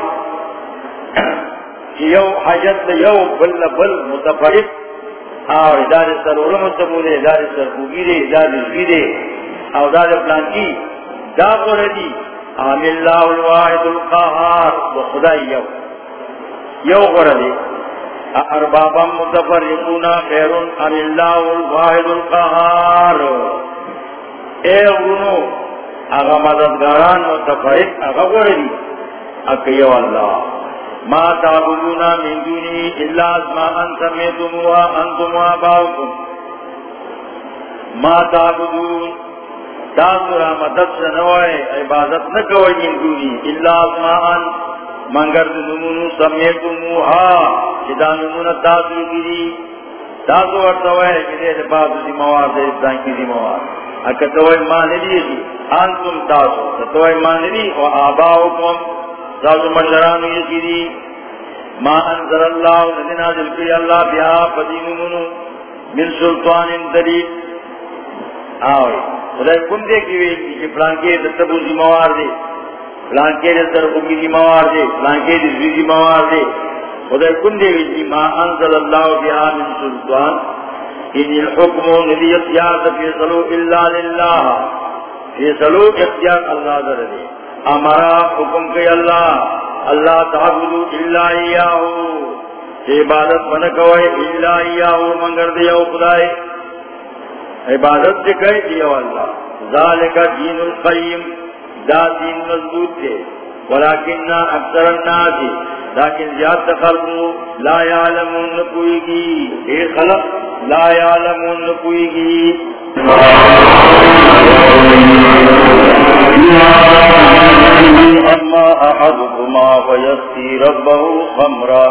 کہ یو حاجت یو بل بل متفرق. اور ادارے سر علم تبولے ادارے سر خوبیرے ادارے زیرے اور ادارے پلان کی. دا قردی آم اللہ الواحد القہار. و خدای یو. یو قردی اربابا متفرقون خیرون ام اللہ الواحد القہار. اے غنو اگا مددگاران متفرق اگا قردی اکیو اللہ. ما تعبدون من دونی دوني إلا أسماء سميتموها أنتم وآباؤكم ما تعبدون تاسرا مدد سنوائے عبادت نہ کوئی من دونی اللہ اسماءن منگر نمونو سمیتموها چدا نمونو تاسو گیری تاسو ورطوائے کہ دے بعض دی مواد، دے دان کی دی مواد. اکا توائے مانے دی انتم تاسو. توائے مانے دی و آباؤکم. تاسو مشرانو یہ گیری ما انزل اللہ ندنا دل کی اللہ بیا فدی نمونو. من سلطان دلیل. آوئی خدای کم دے کی ویل کی کہ پلانکے دستبو زیموار دے. پلانکے دستبو کی زیموار دے لانکے دے پلانکے دستبو زیموار دے۔ خدای کم دے ویل کی جی، ما انزل اللہ بها من سلطان، ان الحکم ندی اختیار فیصلو الا للہ۔ فیصلو اختیار اللہ در دے۔ امرا حکم کی اللہ اللہ تعبدو الا ایاہو۔ عبادت منکوئے الا ایاہو، منگر دے او خدای عبادت سے کہے دیا اللہ۔ ذالک دین القیم۔ دا دین مضبوط تھے ولیکن اکثر الناس، لیکن زیادہ خلق لا یعلمون نکوئی گی۔ اے خلق لا یعلمون نکوئی گی۔ اما احدكما فيسقي ربه خمرا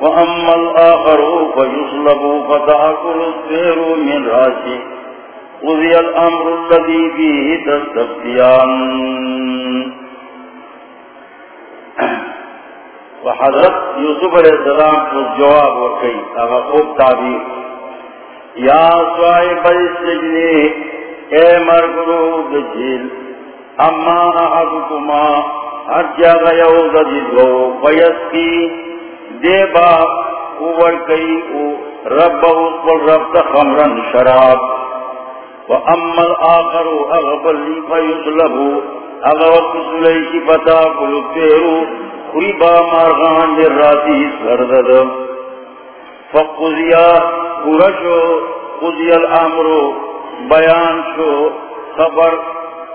وأما الآخر فيصلب فتأكل السير من راسه۔ قضي الأمر الذي فيه تستفتيان. وحضرت يوسف عليه السلام کو جواب وقعی اگر خوب تعبیر. یا صاحب السجن، اے مرگرو بجیل اما احدکما ارجا غیو ذجدو فیسکی دے با اوور کئی او رب اوپر رب تخمرن شراب. و اما الاخر اغبر لی فیسلبو اغوات سلی کی پتا کلو تیرو خریبا مارغان در راتی سردد. فقضیا قرشو قضی الامرو بیان شو خبر،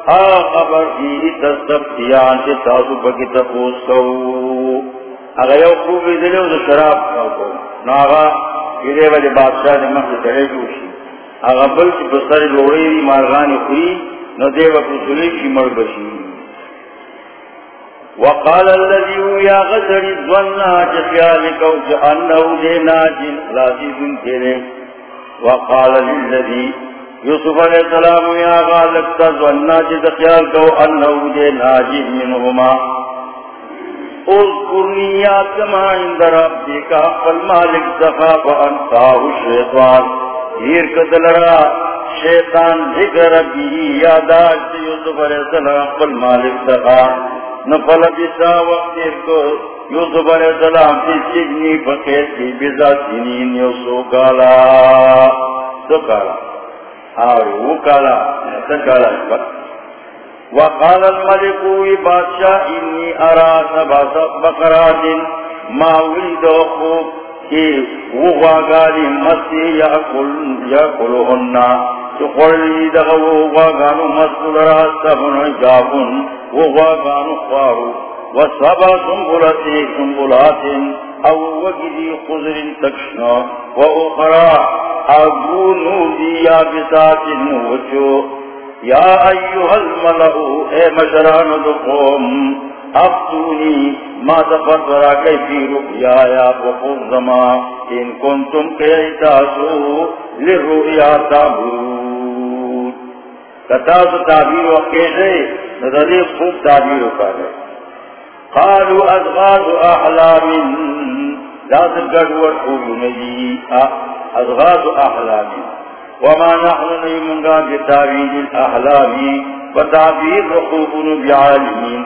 آ خبر کی تستفتیان چی تاسو بکی تپوس کهو اگر یو خوبی دلیو دو شراب کھاکو نا آغا ایرے والی بادشاہ دی مخصی تلے جوشی آغا بل چی بستر لوڑی دی مارغانی خوی نو دے وقت سلی کی مر بشی وقال الذي هو يا غسر الظنى جفيالك وجعلنه دي ناجن راضي بن تیرے وقال للذي، يوسف علیہ السلام، يا غالب تظنى جفيالك وأنه دي ناجن منهما. اذکرنیات کما اندر عند ربک فالمالک سخا فانتاہ الشیطان ہیر کدلرا شیطان ذکر بھی یاداش یوسف علیہ السلام فالمالک سخا نفل بسا وقت کو یوسف علیہ السلام کی سجنی فقیر کی بزا سنین یوسو کالا۔ سو کالا۔ آوری وہ کالا سن کالا وقال الملك بادشاہ، انی ارا سبا سب بقرات ما ولد خوب کہ وہ غاگاری مستی یاکل یاکلہن تو قرلی دغو غاگانو مسکل را سبن جابن وہ غاگانو خوارو وصبا سنبلتی سنبلات او وگدی خضر تکشنا، و اخرى اگونو دی یابسات نوچو یا ایوہ الملعو، اے مشران دقوم افتونی ما تفترا کیفی رؤیا یا وقوم زما ان کنتم قیتاسو لرؤیا تابود کتاس تعبیر وقیشے نظری خوب تابیر تعبیر وکارے قالوا ازغاز احلام لازم گڑوڑ خوب نجی ازغاز احلام. وما نحن نيمنغا بتاويل الأحلام وتعبير رخوبون بعالمين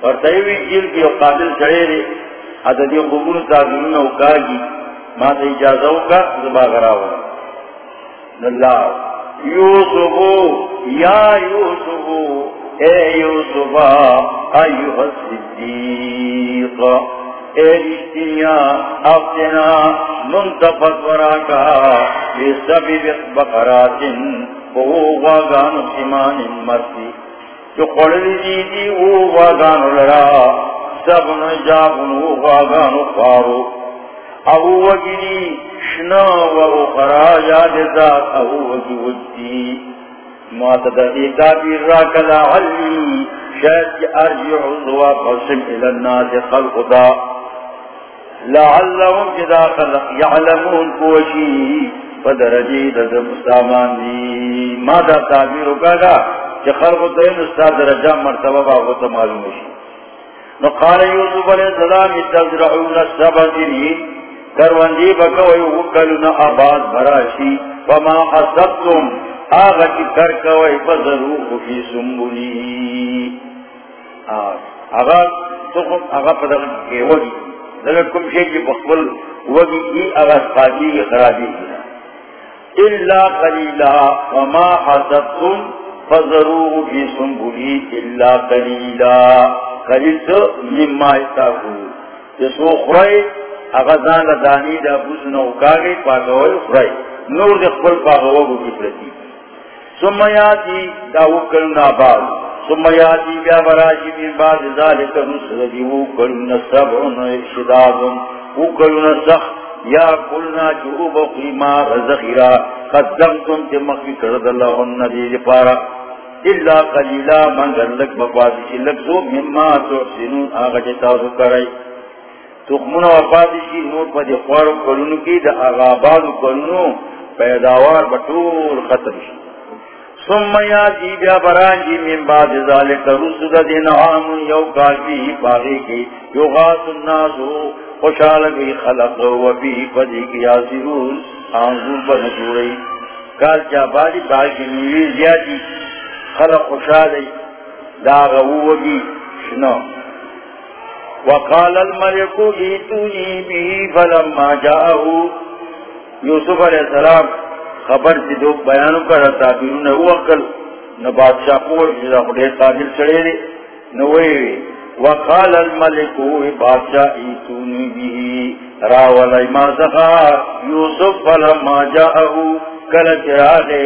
اور تیوی جیل کی قابل چڑے رے عددی قبول تابیرون اوکاگی ما تا اجازہ ہوگا زبا غراؤ اللہ یوسف، یا یوسف، اے یوسف ایوہ الصدیق. اے رشتیاں اپنا منتفت وراکا. بے سبی بقرات وہ واغان سمان مرسی. جو قرلی دی دی وہ واغان لرا سب نجابن وہ واغان فارو. او وگی شنا و اخرا یاد ذات او وگی وجدی. ما تدعی تعبیر را کلا علی، شاید کی ارجع ذوا قسم الالناس خلق دا. لعلهم جدا خلق یعلمون کوشی، فدرجی دزم سامان دی. ما دا تعبیر رکا گا کہ خلق دین استاد درجہ مرتبہ باغو معلوم شی نقال یوسف علیہ السلام اتزرعون السبع سنین کروندی بکوئی وکلنا آباد براشی، وما حسبتم، آغا کی کرکوئی فضروح فی سنبولی آغا تخم، آغا پدر کے وگی دلت کم شیئی بخبل وگی ای آغا سخاتی خرابی کی الا قلیلا، وما حسبتم فضروح فی مما جسو خرائی اغزان دا پاگوئی خرائی نور دی خبر پاگوگو کی پرتی. دا وکلن آباد سم بیا براشی من بعد ذالک نصر دی سبعن سخ یا کلنا جعوب قیما رزخیرا قدمتم تی مخی کرد اللہ ندی دی پارا الا قلیلا منگر لک بقوادشی لک زو مما تحسنون. آغا جتاوزو کرائی. تخمنا وفادشی نور پا دی خوارو کرنو کی، دا اغابادو کرنو پیداوار بطور ختم شی. سم یاتی بیا برانجی من بعد ذالک رسد دین عام یو کافی باغی کی. یو غاس الناسو خوشحال گئی خلق و بی پدی کی آسیرون آنزور بنجوری کال چا بادی باغی میوی زیادی. خلق خوشحالی داغو و بی شنو. وقال الملك ایتونی به فلما جاءه. یوسف علیہ السلام خبر سی دو بیانو کر تعبیرون او اقل نہ بادشاہ قول جدا خدے قادر چڑے دے. نوے وقال الملك بادشاہ ایتونی به راول ما سخا یوسف فلما جاءه. کل چراغے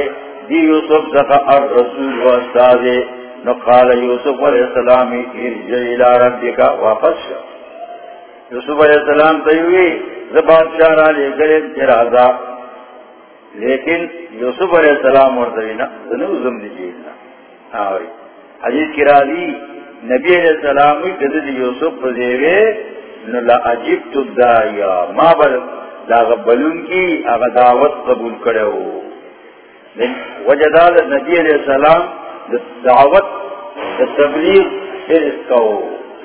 دی یوسف سخا الرسول و استاذے نقال یوسف علیہ السلام، ارجع الى ربک واپس شا یوسف علیہ السلام تیوی زباد شارا لے گلے جرازا لیکن یوسف علیہ السلام وردوینا ذنوزم دیجیلنا آوری حدیث کی راضی، نبی علیہ السلام قدر یوسف فزیوے نلا عجیب تدایا ما بل لا غبلون کی اغا دعوت قبول کرے ہو وجدال نبی علیہ السلام دعوت، تبلیغ پھر اس کا ہو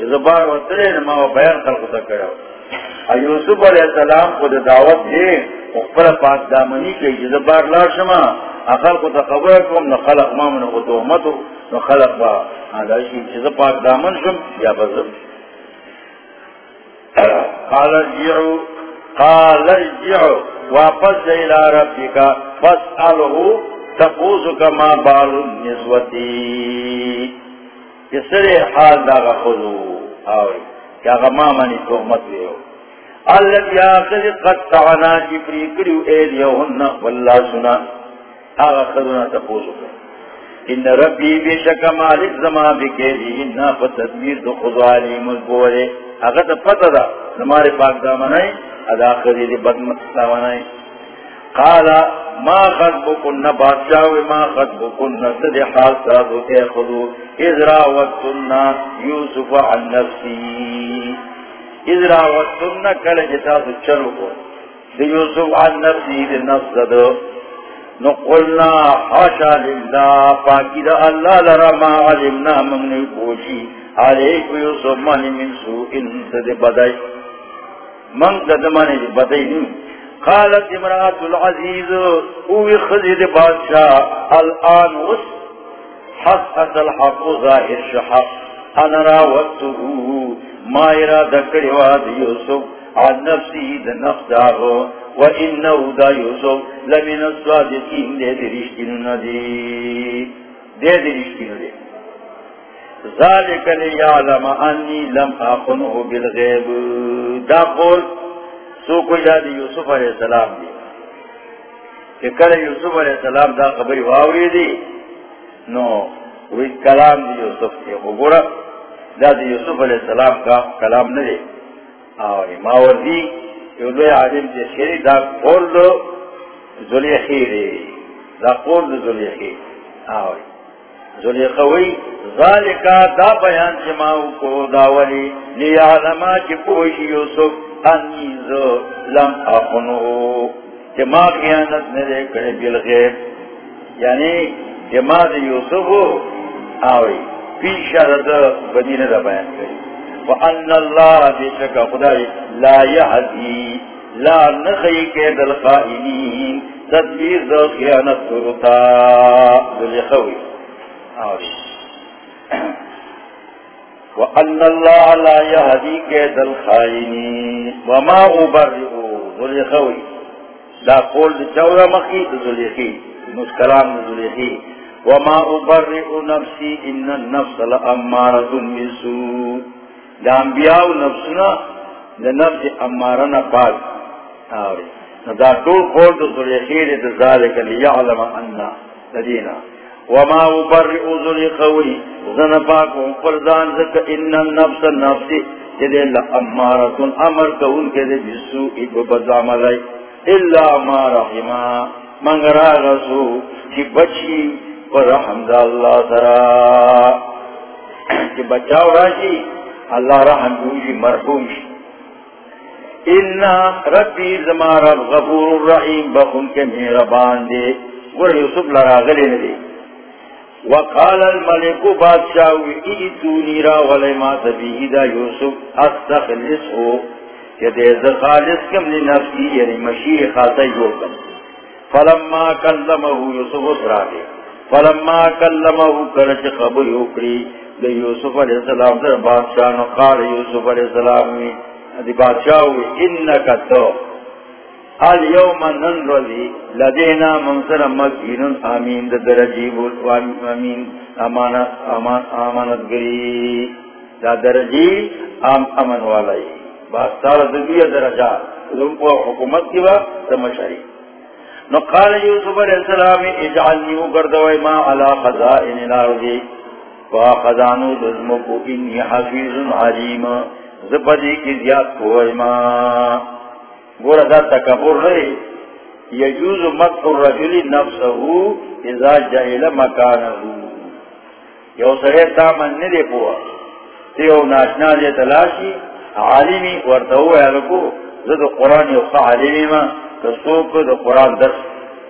زبان وطلے نما و بیان خلق تکڑا یوسف علیہ السلام کو دعوت دے اخبر پاک دامنی کے جزبار لا شما اخل کو تخبر کم نہ خلق مام نہ کو تہمت نہ خلق با علاشی جز پاک دامن شم، یا بزم قال ارجعوا قال ارجعوا واپس الى ربك، فاسأله تپوسو کا ما بالو نسوتی. کسر حال داغا خودو. آوری کیا غا ما منی تحمت ویو اللہ یا خد قد تعنا جبری کریو ایدیو ہننا واللہ سنا. آغا خدونا تپوسو کا ان ربی بے شکا مالک زمان بکے دی انہا فتدبیر دو خدو علیم البورے آغا تا پتا دا نمارے پاک دامن دامنائی ادا خدی دی بدمت دامنائی قالا، ما خطبکن بادشاہ، ما خطبکن سد حال سادو اے خدو اذ راوتن یوسف عن نفسی۔ اذ راوتن کل جتاسو چلو کو۔ دی یوسف عن نفسی، دی نفس نفسد نقلنا حاشا للہ، پاکی دا اللہ لرا ما علمنا من پوشی۔ علیک یوسف من من سوء انت بدائی من تدمانی بدائی نہیں قالت امرات العزیز اوی خزید بادشاہ، الان اس حس اصل حق ظاہر شحق. انا راوتو ما ارادہ کری واد یوسف، عن نفسه دا نفس داغو وإنه دا يوسف لمن الصادقين دے دے رشتين ندي دے دے. رشتين ندي ذلك ليعلم أني لم أخنه بالغيب دا قول سو کوئی دا دی یوسف علیہ السلام دی. کہ کل یوسف علیہ السلام دا خبری واوری دی نو وی کلام دی یوسف کی خبورا دا دی یوسف علیہ السلام کا کلام ندی آوری ماوردی یو دوی عالم دی شیری دا قول دو زلیخی دی. دا قول دو زلیخی آوری زلیخوی ذالکا دا بیان جماعو کو داولی لیعلما چی پوشی یوسف انیزو لم اخنو. کہ ماں خیانت میرے کڑے بل غیر یعنی کہ ماں یوسف آوئی پی شرد بدین دا بیان کری وَأَنَّ اللَّهَ بِشَكَ خُدَائِ لَا يَحَدِي لَا نَخَيِ كَيْدَ الْخَائِنِينَ تدبیر دو خیانت کرتا دلی خوی وَأَنَّ اللَّهَ لَا يَحَدِي كَيْدَ الْخَائِنِينَ وَمَا أُبَرِّئُ دلی خوی دا قول دا چورا مخی دا زلیخی مسکلام دا زلیخی وما ابرئ نفسی ان النفس لأمارت بسو دا انبیاء نفسنا دا نفس امارنا پاک۔ آوری۔ دا طول قول دا زلیخی دا ذالک لیعلم اننا لدینا وما ابرئ زلیخوی زن پاک ومقردان زکا ان النفس نفسی جدے لأمارت امر کون کے دے بسو ایک بزاملائی اللہ ما رحما منگرا رسو کی بچی پر رحم دا اللہ سرا. کی بچاو راشی اللہ رحم دوشی مرحوم شی. انا ربی زما غفور الرحیم، بخون کے مہربان دے. ور یوسف لرا غلی ندے. وقال الملک بادشاہ ایتونی را ولی ما تبیہی دا یوسف استخلص ہو کہ دے خالص کم لی نفسی یعنی مشیح خاصا جو فلما کلمہو یوسف اسرا دے فلما کلمہو کرچ خبر یوکری دے یوسف علیہ السلام در بادشاہ نقال یوسف علیہ السلام میں دی بادشاہ ہوئی، انکا تو اليوم ننرلی لدینا منصر مکین آمین در درجیب آمین امانت گری. دا درجی آم امن والائی باستار دنیا درجات لن کو حکومت کی بات تمشائی نو قال یوسف علیہ السلام، اجعلنی اگردوائی ما علا خزائن الارضی وا خزانو دزمکو، انی حفیظ علیم. زبدی کی زیاد کوئی ما. گورا دا تکبر رہی، یجوز مدح الرجل نفسه اذا جہل مکانه یو سرے تامن ندے پوا۔ تیو ناشنا دے تلاشی، عالمی ورتو یلکو زد قرآن یو خا عالمی ما، کسوک دا قرآن درس۔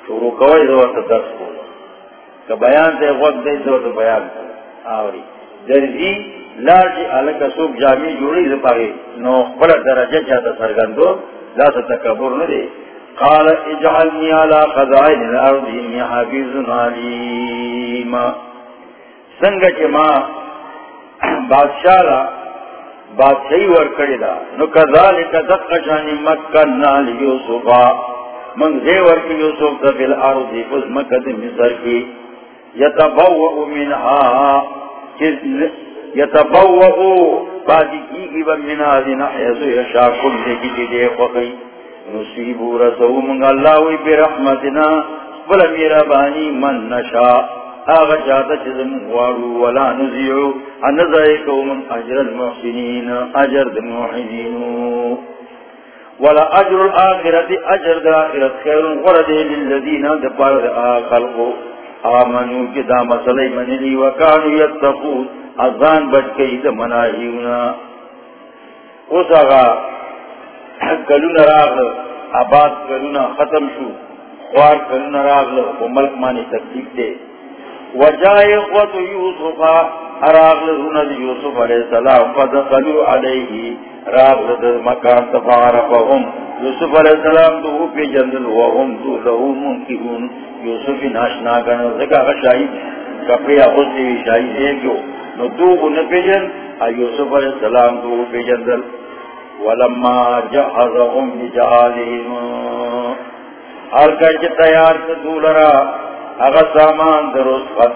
شروع کوئی دو ورطا درس کو۔ که بیان تے وقت دے دو ورطا بیان کو۔ آوری۔ درزی لارجی علکا سوک جامعی جوڑی دا پاگی نو بلا درجہ چاہتا سرگندو۔ لا تتکبر ندے قال اجعلنی علا خزائن الارض انی حافظ علیم سنگا چی ما بادشاہ بادشاہی ور کڑی دا. نو کذالک دقشانی مکننا لیوسفا من زی ور کی یوسف دا فی الارض فز مکد مصر کی. یتبوئو منها یتبوئو بادی کی کی بم من آدین حیثو یشا کل دیکی دی دی خوخی نصیبو رسو منگا اللہ وی برحمتنا بلا میرا بانی من نشا. آغا چاہتا چیزم وارو ولا نزیعو. انزائکو من اجر المحسنین اجر المحسنین. ولا اجر الاخرت، اجر دا اخرت خیر غرد للذین دپار دا خلقو آمنو کی دا مسئلہ من لی وکانو یتقود ازان بچ کئی جی دا مناہیونا اس آغا کلون راغ، آباد کلون ختم شو، خوار کلون راغ لو ملک مانی تکلیف دے۔ وجائے قوت یوسف اراغ لذن یوسف علیہ السلام، فدخلو علیہ راغ لذن مکان تفارفهم یوسف علیہ السلام تو وہ پی جندل وهم تو لہو منکرون یوسف ناشنا کرنا ذکا غشائی کپڑی اخوصی شاہی سے جو نو تو انہ پی جن یوسف علیہ السلام تو پی جندل ولما جهزهم بجهالهم ہر کچھ تیار سے را اگر سامان دروس خط.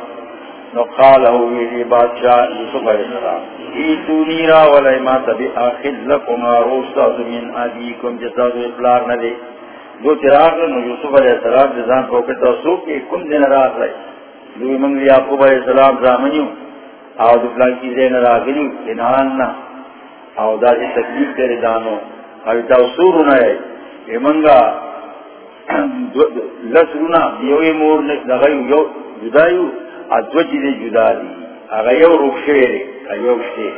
نقال ہوئی دی بادشاہ یوسف علیہ السلام ایتونی را ولی ما تبی آخذ لکم آروستا زمین آدیکم جسا دو اطلار ندے دو تراغ نو یوسف علیہ السلام جزان پوکتا سوک کی کم دن راہ لئی دوی منگلی یعقوب علیہ السلام زامنیو. آو دو پلان کی زین راگلیو انہان نا او دا سی تکلیف تیرے دانو او تا سورو نئے یہ منگا لس رونا دیوی مور نک دغیو یو جدایو ادو چیزے جدا دی. اگا یو روک شویرے ایو شتے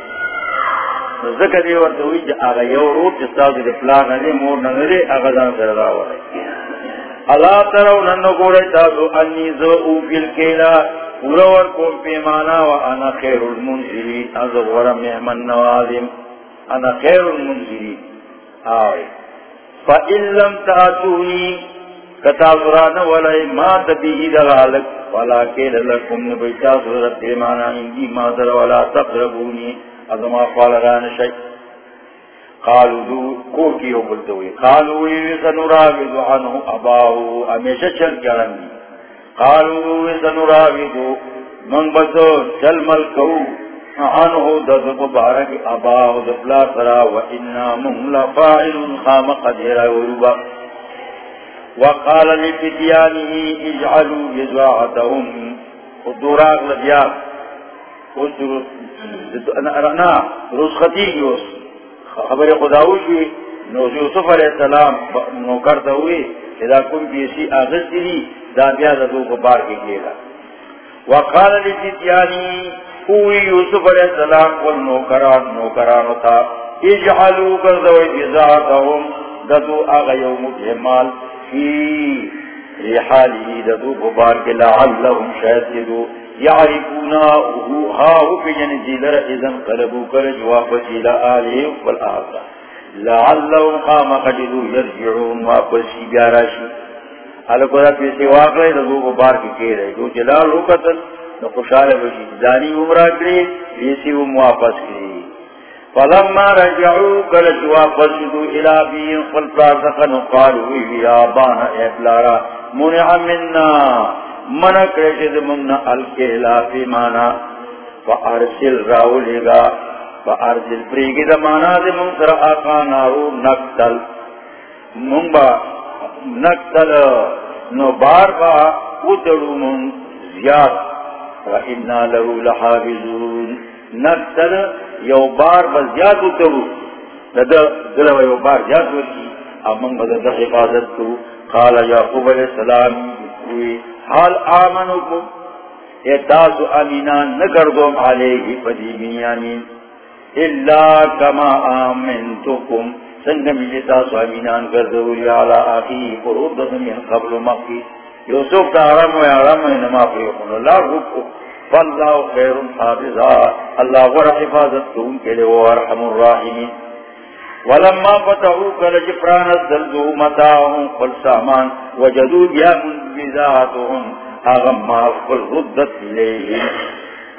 ذکر دیو ورطوی جا اگا یو روک چستاو دی پلان ندے، مور ندے اگا دان سر راو رہے اللہ ترو گوڑے تاسو انی فیل کیلا ورور کو پیمانا خیر المنزلین. از نوازم انا خیر المنزلین. ولی ما دغالک. ولا کیل لکم نبیتا ما در ولا تقربونی. ازما قالو دو کوکی ہو بلتوئی قالو وی سنراویدو عنہ اباہو امیشہ چل کرنی قالو وی سنراویدو من بسو چل ملکو عنہ دد مبارک اباہو دفلا سرا و انا من لفائل خام قدر وربا. وقال لفتيانه اجعلوا بزواعتهم ودوراغ لبيا انا رسختي يوس خبر خداوشي نو يوسف عليه السلام نو کرتا ہوئی اذا کن بیسی آغز دلی دا بیا دا دو بار کے گیلا. وقال لفتيانه ہوئی یوسف علیہ السلام، قل نوکران نوکرانو تا اجعلوا کردوئی بزواعتهم ددو آغا یوم جمال فی ریحالی رحالی ددو ببار کے لعلہم شاید ددو یعرفونا ہاو پی جن جیلر اذن قلبو کر جواب جیل آلیہ والآخر لعلہم خام قددو یرجعون واپسی بیاراشی حلقو دا پیسی واقعی ددو ببار کے کہہ رہے جو جلال روکتن نخوشال بشی دانی عمرہ کرے پیسی وہ واپس کرے۔ فلما رجعوا قال جوا فسدوا الى بين فلطاقن قالوا يا بانا ابلارا منع منا۔ من کرشد من الکلا فی مانا فارسل راولگا فارسل پریگی دا مانا دے من سر آقانا رو نقتل۔ من با نقتل، نو بار با اتڑو من زیاد۔ وإنا له لحافظون۔ نقتل یو بار با بزیاد اترو دلو یو بار زیاد وکی امن بدد حفاظت تو۔ قال یعقوب علیہ السلام حال آمنکم اتاس امینان نکردوم علیہ فدی بنیامین. اللہ کما آمنتکم. سنگ ملی تاس امینان کردوری علا آخی قرود من قبل مقی. یوسف تا حرم و حرم انما فریقون اللہ رکو فاللہ خیر حافظا. اللہ غر حفاظت تون کے لیے ورحم الراحمین. ولما فتحو کل جفران الزلزو متاہم قل سامان وجدو بیا من بزاعتهم اغم ما قل ردت لیے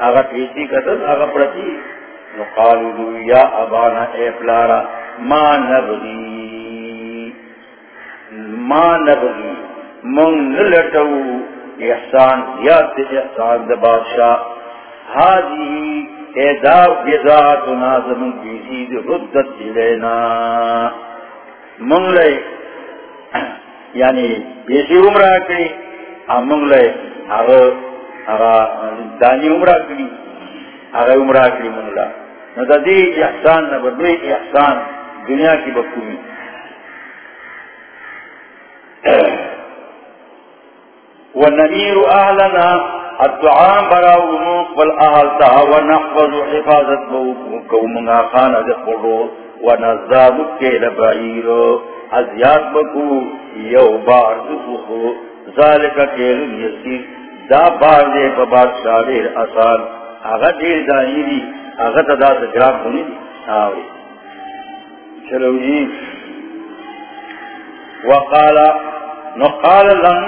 اغا پیسی قتل اغا پرتی. نقالو دو یا ابانا اے پلارا، ما نبغی. ما نبغی. من نلٹو. احسان زیاد احسان دا بادشاہ. حاجی ایداب نازم ردت یعنی بیسی عمرہ کری دانی عمرہ کری اگر عمرہ کری منگلا نہ دی احسان نہ بدوی احسان دنیا کی بکومی ونمیر اہلنا الدعام براؤنو والآلتا ونحفظ حفاظت بوکومنا خانا دخلو ونزاد کیل بعیرو ازیاد بکو یو بار دخلو ذالک کیل یسیر دا بار دے پا بادشاہ دیر آسان آغا دیر دانی دی آغا تا دا سجرام کنی دی آوری چلو جی۔ وقالا نقال لن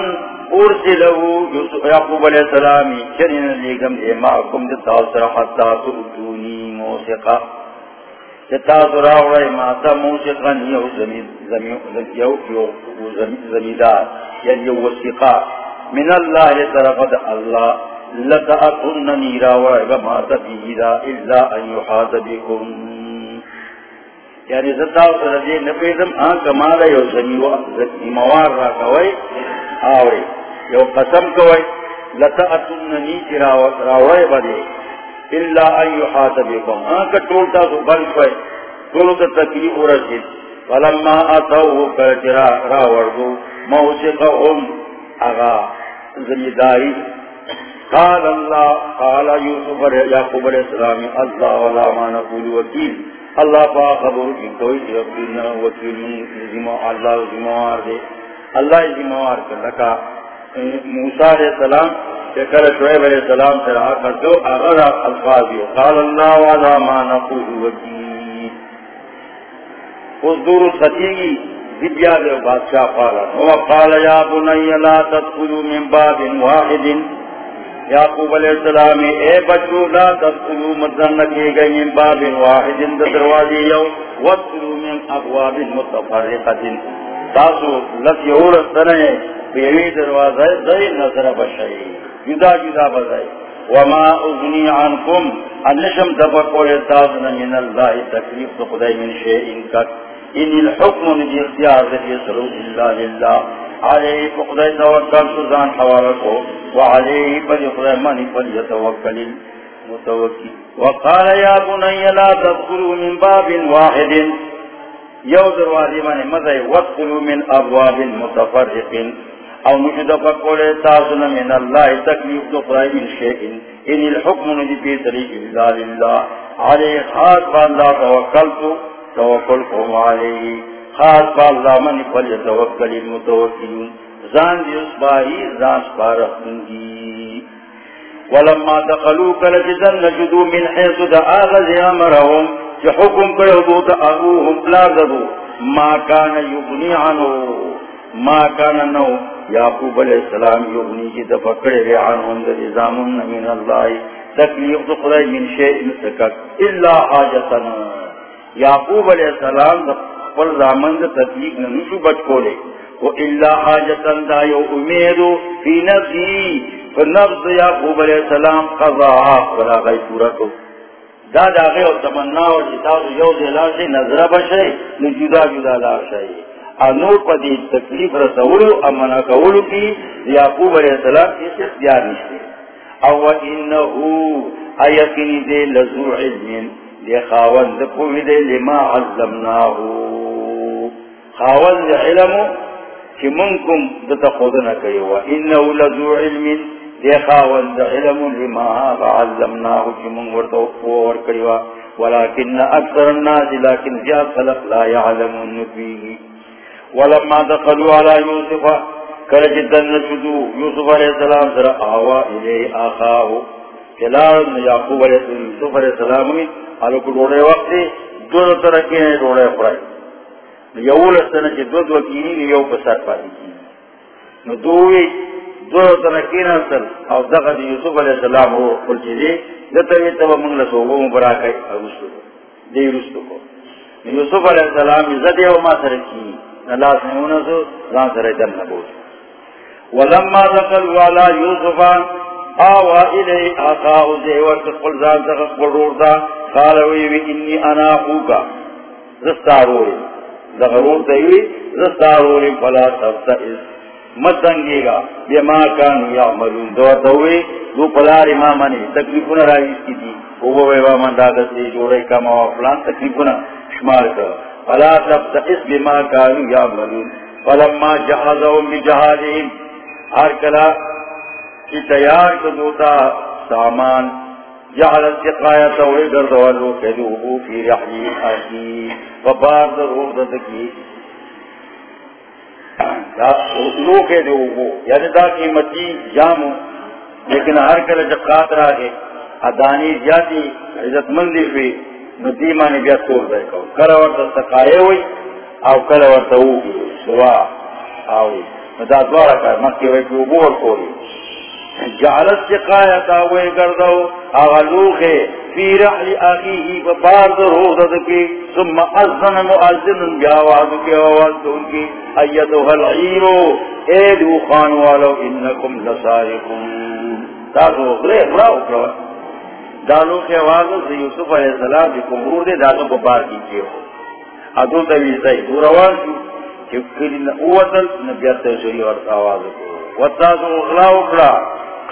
ارسلہو یوسف یعقوب علیہ السلامی چنین لیگم اے معکم دتا سر حتا تؤتونی موسیقا تاسو راوړی ما ته موسیقا یو یو یو زمیدار یعنی یو وسیقا من الله طرف د الله لتأتنني راوړی ما ته بیدا الا ان يحاط بكم. یعنی زتا سره دې نه پیدم ا یو زمیوار را کوي اوي یو قسم کوئی کوي لتأتنني راوړی باندې الا ان يحاسبكم ان كتول تا سو بل کوي ټول ته تکلیف ورسید فلما اتوا كجرا را ورغو موثقهم اغا زمیداری قال الله قال يوسف يعقوب عليه السلام الله ولا ما نقول وكيل الله فاخبر کی کوئی ربنا وکیل من ذمہ اللہ ذمہ دے۔ اللہ ذمہ کر رکھا۔ موسی علیہ السلام شکر شعیب علیہ السلام سے رہا کر دو اغرا الفاظ قال اللہ وعلا ما نقول وکیل اس دور ستیگی دبیا دے بادشاہ قالا وقال یا بنی، لا تدخلوا من باب واحد۔ یعقوب علیہ السلام، اے بچو، لا تدخلوا مدن لکے گئے من باب واحد۔ دروازی یو وادخلوا من ابواب متفرقت تاسو لکی عورت سنے بیوی دروازہ دے نظر بشائی جدا جدا بزائی وما اغنی عنکم انشم تفکول تازن من اللہ تکلیف تو خدای من شیئن کت ان الحکم ندی اختیار ذکر صلو اللہ للہ. علیہ فقدای توکل سزان حوالکو وعلیہ پر خدای منی پر یتوکل متوکی وقال یا بنی لا تدخلوا من باب واحد. یو دروازی مانی مزای وادخلوا من ابواب متفرقین او مجد فقول تاسنا من اللہ تکلیف دو قرائی من شیئن. ان الحکم نجی پی طریق اللہ. للہ علیہ خاص با اللہ توکلتو، توکل قوم علیہ. خاص با اللہ من فلی توکل المتوکلون زان دی اسباہی زان سپارخن دی ولما دخلوا کلجدن نجدو من حیث دا آغاز امرهم چی حکم کرو دو تا اغوهم لا دو ما کان یغنی عنو ما کان نو۔ یعقوب علیہ السلام یغنی کی تفکر ریعان ہند نظام من اللہ۔ تکلیف تو خدای من شیء سکت الا حاجتنا۔ یعقوب علیہ السلام پر زامن دا تکلیف نشو بچ کو لے وہ الا حاجتن دا یو امیدو فی نفسی۔ فنفس یعقوب علیہ السلام قضا۔ ولا غی پورتو دا دا غی و تمنا و جتاو یو دلا سے نظر بشے نجدا جدا لار شاہی انور پا تکلیف رسولو امنا کولو کی یعقوب علیہ السلام کی سے دیار نشتے او انہو ایقنی دے لزو علم دے خاون دے پوی دے لما عظمناہو خاون دے علمو کی منکم دتا خودنا کئیوا انہو لزو علم دے خاون دے علم لما عظمناہو کی من ورطا ور کئیوا ولیکن اکثر الناس لیکن جا خلق لا يعلمون نبیہی ولما دخلوا على يوسف، کرج دن شدو، یوسف علیہ السلام سر آوا الی آخاہو کلار یعقوب علیہ السلام، یوسف علیہ السلام علو کو ڈوڑے وقت دو دو ترکی نے ڈوڑے پڑائی یول استنا چی دو دو کینی یو پسر پاتی نو دووی دو دو ترکی او دقا یوسف علیہ السلام ہو کل چیزی دتوی تبا منگل سوگو مبراکی اگستو دی رستو کو یوسف علیہ السلام عزت یو ما سرکی اللہ سنونا سو ران سر جن نبوش ولما دخل والا یوسفان آوا الی آقاو زیور تقبل زان تقبل رورتا قال ویوی انی انا خوکا زستاروری دغرور تیوی زستاروری فلا تبتئس. مدنگی گا بیما کانو یعملون. دورتوی دو پلار امامانی، تکلیفونا رائیس کی دی. وہ ویوا من داغت دی جوڑے کما وفلان تکلیفونا شمار کر. فلا تبتئس بما كانوا يعملون فلما جهزهم بجهازهم ہر کلا کی تیار کو دوتا سامان جعل السقایت و گرد والو کدوبو فی رحلی اخی فبار در روح ددکی لو کے وہ یعنی دا قیمتی جامو لیکن ہر کلا جب قاتر آگے ادانی جاتی عزت مندی فی نو نے بیا سور دے کو کلا ورطا سکائے ہوئی، او کلا ورطا اوگی سوا آوی نو دا دوارا کار، مکی وی بور اوگور کولی جعلت سقایت آوے کردو اغلوخے فی رحل آخیہی فبار در حوضت کی، ثم ازن مؤذن بیاواز کے آواز دون کی ایدو العیرو اے دو خانوالو انکم لسارکون تاسو اخلے اخلا اخلا دالو کے آواز سے یوسف علیہ السلام جو کمرور دے دالو کو بار کیجیے۔ ہو ادو تبی صحیح دو روان شو کہ کلی اوتل نبیت شریع اور آواز کو۔ وتاسو اخلا اخلا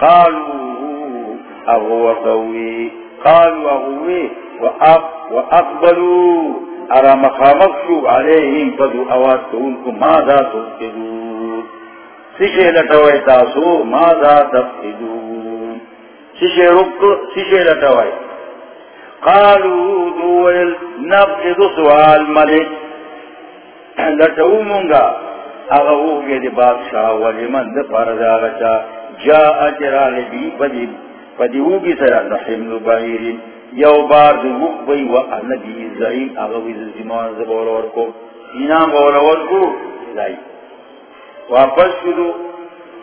قالوا اغوطوي قالوا اغوي واقبلوا ارى مخامقشوا عليهم فدو اواتونكم ماذا تفقدون. سيشي لتوي تاسو ماذا تفقدون. سيشي رب، سيشي لتوي. قالوا دول نفقد سوال ملك. لتو منگا اغوو گے بادشاہ ولی من دفار جا اجرال بی پدی پدی او بی سر نحمل بایرین یو بار دو وق بی و انبی زعیم. اغوی زمان زبولور کو اینام بولور کو زائی واپس شدو.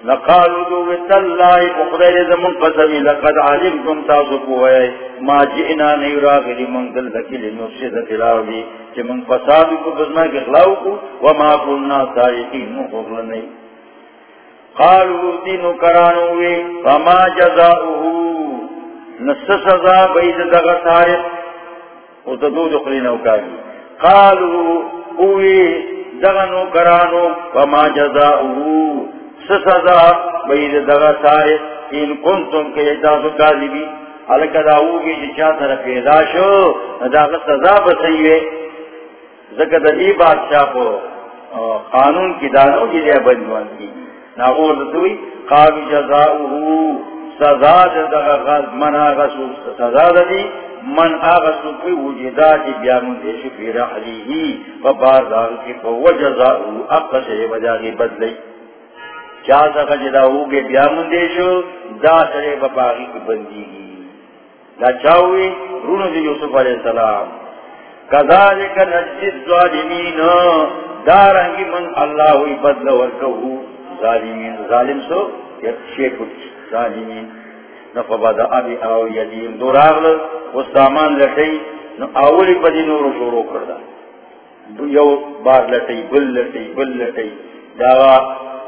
نقالو دو وطلائی اخدر زمن قسمی. لقد علمتم تاسو کوئے. ما جئنا نیورا غلی من دل لکی لنفسد تلاوی. چی من فسادو کو بزمان کے خلاو کو. وما قلنا سائقین مخبر نہیں قالوا دینو کرانو وی، فما جزاؤه نس سزا بید دغا تارق او تدو دخلینو کاری. قالوا اوی دغنو کرانو، فما جزاؤه سزا بید دغا تارق ان کنتم که اجداسو کاذبی. حلکہ داو کی جچا سر پیدا شو داغ سزا بسیوے زکر دی بادشاہ کو قانون کی دانو جی کی دے بنوان کی. ناغور دتوی قابی جزاؤہو. سزا دغا غز، من آغا سو سزا دی، من آغا سو کوئی وجدا جی بیامن دیشو پی رحلیہی. و بار داغ کی فو جزاؤہو اقا سے بجاگی بدلی. چاہتا کا جداؤہو کے بیامن دیشو دا سرے بپاگی کی بندی گی. دا چاہوئی رونو دی یوسف علیہ السلام. کذالک نجد ظالمین دارنگی من اللہ ہوئی بدل ورکہو. ظالمین. ظالم سو یک شیخ ظالمین. نفبدا ابی او یدیم. دور آغل و سامان لٹی نو اولی پدی نورو شروع کردا یو بار لٹی بل لٹی بل لٹی داغا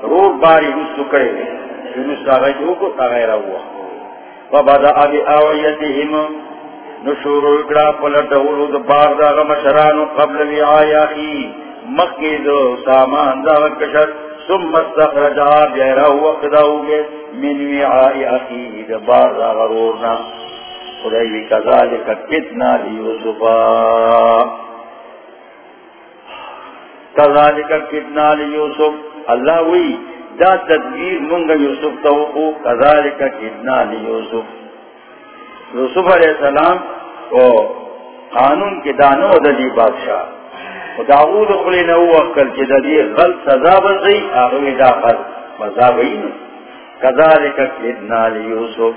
رور باری رسو کرے جنس آغای جو کو تغیر ہوا فبدا ابی او یدیم، نو شروع اکڑا پلٹولو دا بار داغا مشرانو قبل وی آیا خی مکی دو سامان داغا کشت. ثم استخرجا بیرا وقداو گے من وعائی اخیه دبار غرورنا خدای کذالک کتنا لیوسفا۔ کذالک کتنا لیوسف۔ اللہ وی، دا تدبیر منگا یوسف توقو کذالک کتنا لیوسف۔ یوسف علیہ السلام کو قانون کے دانو دلی بادشاہ۔ داود خلی نو وقل چی دی غلط سزا بزی آغوی دا غلط مزا بینو. کذالک کدنا لیوسف.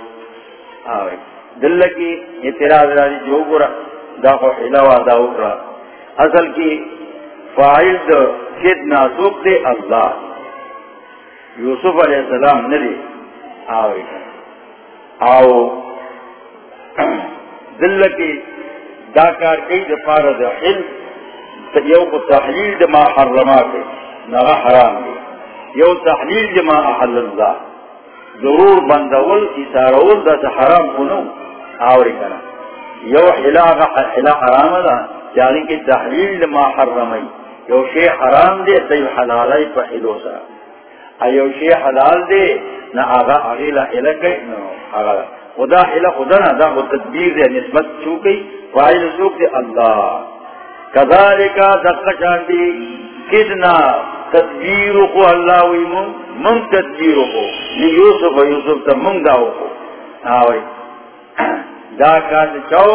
آوی. دل کی اعتراض راجی جو گرا دا خو حلوہ دا اکرا. اصل کی فائل دا کدنا سوک دے اللہ. یوسف علیہ السلام ندی. آوی. آو. دل کی دا کار کئی دا پارد حلم یو کو تحلیل دے ما حرمات، نغا حرام دے یو تحلیل دے ما احل اللہ ضرور بندول، اشارول دا حرام کنو، آوری کنا یو حلا حلا حرام دا یعنی جانی کی تحلیل ما حرمی یو شی حرام دے تیو حلالی پا حلو سا ایو شی حلال دے، نا آغا اغیلا حلا کئی نو آغا خدا حلا خدا نا، دا خود تدبیر دے، نسبت چوکی فائل چوک دے اللہ. کذالکا دقشان دی کدنا تدبیرو کو اللہ وی من من تدبیرو کو یوسف و یوسف تا من داو کو۔ ہاں آوئی دا کات چاو،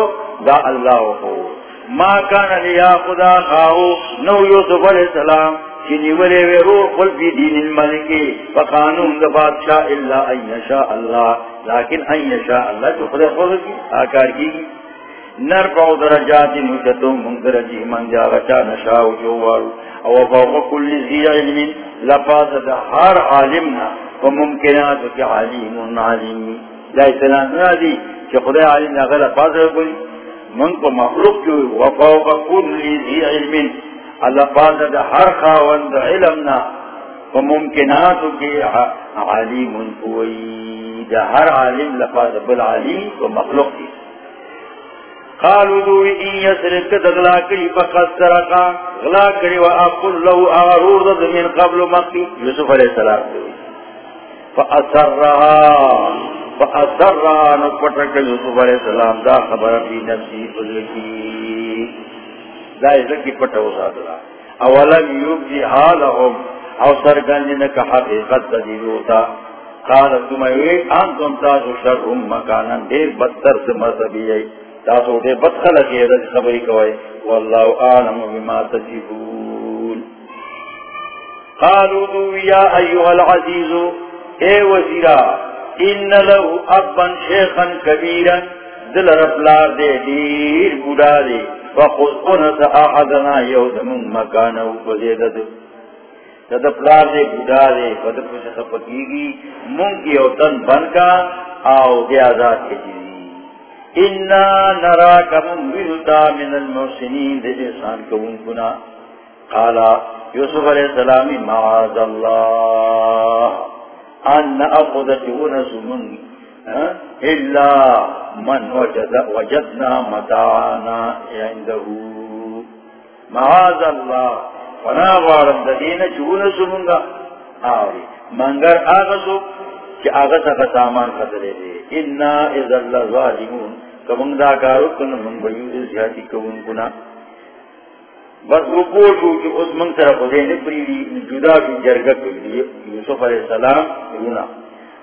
دا اللہ کو۔ ما کان لیا خدا خواہو نو یوسف علیہ السلام چنی ولے وی روح قل فی دین الملکی فقانون دا بادشاہ اللہ ان یشاء اللہ، لیکن ان یشاء اللہ جو خدا خود کی، آکار کی نر پاو درجات نوشتو من درجی من جا غچا نشاو جووارو او فوق کل زی علم لفاظ دا ہر عالمنا وممکنات کی علیم علیمی لا اسلام نادی کہ خدا علیم نغل فاضر کوئی. من کو مخلوق کی وفوق کل ذی علم. اللہ فاضر ہر خاوند علمنا وممکنات کی علیم کوئی. دا ہر عالم لفاظ بالعلیم و مخلوق کی. قالوا دو ان يسرق دغلا کری فقط سرقا غلا کری واقل له اغرور ذ من قبل مقي يوسف عليه السلام فاثرها فاثرها نقطك يوسف عليه السلام دا خبر في نفسي فذكي دا ذكي پٹو سادلا اولم يبدي حالهم، او سرگنجنك حقیقت دیوتا قال تم اے انتم تاسو شر مکانا دیر بدتر سے مرتبی تاسو دے بد خلق ہے رج خبری کوئے واللہ آلم بما تجیبون قالوا دو یا ایوہ العزیز اے وزیرہ ان لہو ابن شیخا، کبیرا. دل رفلار دے، دیر بودا دے. وخذ انس احدنا یودمون مکانو وزیدد تد پلار دے، بودا دے فدر کچھ خفقیگی. مونگ یوتن بن کا آو دے آزاد کے جیدی انا نراك منبهتا من المحسنين دي احسان كون كنا السلام، معاذ ان اخذ جونس من الا من وجد، وجدنا متاعنا عنده. معاذ الله فنا غارم دين جونس منغا آوری، منگر آغسو کہ آغسا کا سامان خطرے دے۔ انا اذا اللہ ظالمون کمنگ دا کارو کن من بیود زیادی کون کنا۔ بس وہ پوشو کہ اس منگ سر خودے نے پریدی جدا کی جرگا کردی یوسف علیہ السلام رونا۔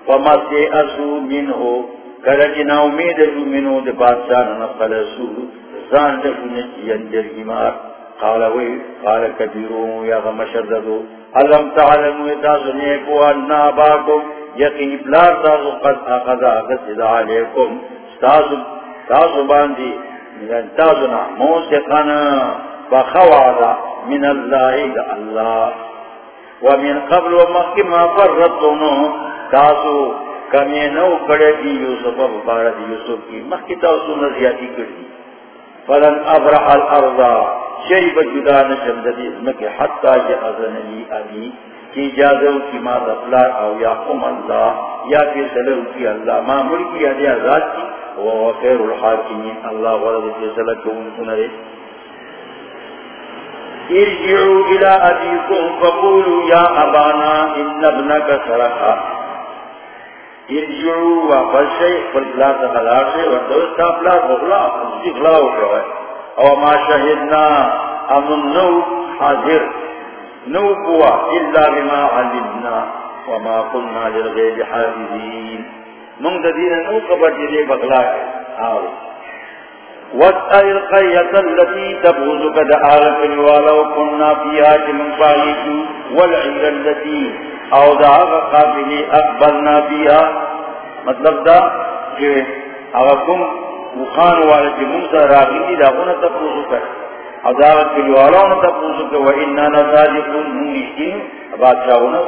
وما سے اسو من ہو کرجنا امید جو منو دے بادشاہ نفل اسو زان دفو نچین جرگی مار۔ قال وی، قال کبیرو یا غمشددو علم تعلمو اتاسو نیکو انا باکو یقین بلار تاسو قد اخذا قد علیکم۔ تاسو تاسو باندی من تاسونا موسیقنا فخوادا من اللہ دا اللہ ومن قبل ومقی ما فرطونو تاسو کمینو کڑے دی یوسف. بارد یوسف کی. مخی تاسو نزیادی کردی فلن ابرح الارض شیب جدا نشم دی اسمک حتی جعزن لی ابی کی اجازو کی ما دفلار او یا قم اللہ. یا کی سلو کی اللہ. ما ملکی یا دی آزاد کی. وهو خير الحاكمين. الله ولد فيصلكم سنري ارجعوا إلى أبيكم فقولوا يا أبانا إن ابنك سرقا ارجعوا وفشي فالبلا تخلاشي وردوستا بلا بغلا فسي خلاو كوي او ما شهدنا أمن نو حاضر. نو قوة إلا بما علمنا وما قلنا للغير حافظين. منگ دین نو قبر جدے بغلا آو. وَاسْأَلِ الْقَيَّةَ الَّتِي تَبْغُزُكَ دَعَارَكَ الْوَالَوْ كُنَّا فِيهَا جِمُنْ فَعِيكُ وَالْعِيرَ الَّتِي او دعاغ قابل اقبلنا فِيهَا. مطلب دا کہ اغاکم وخان والا جمون سا راغی داغونا کر او دعاغ کلوالونا تبغزو کر وَإِنَّا نَزَاجِكُمْ مُنِشْتِينَ بادشاہونا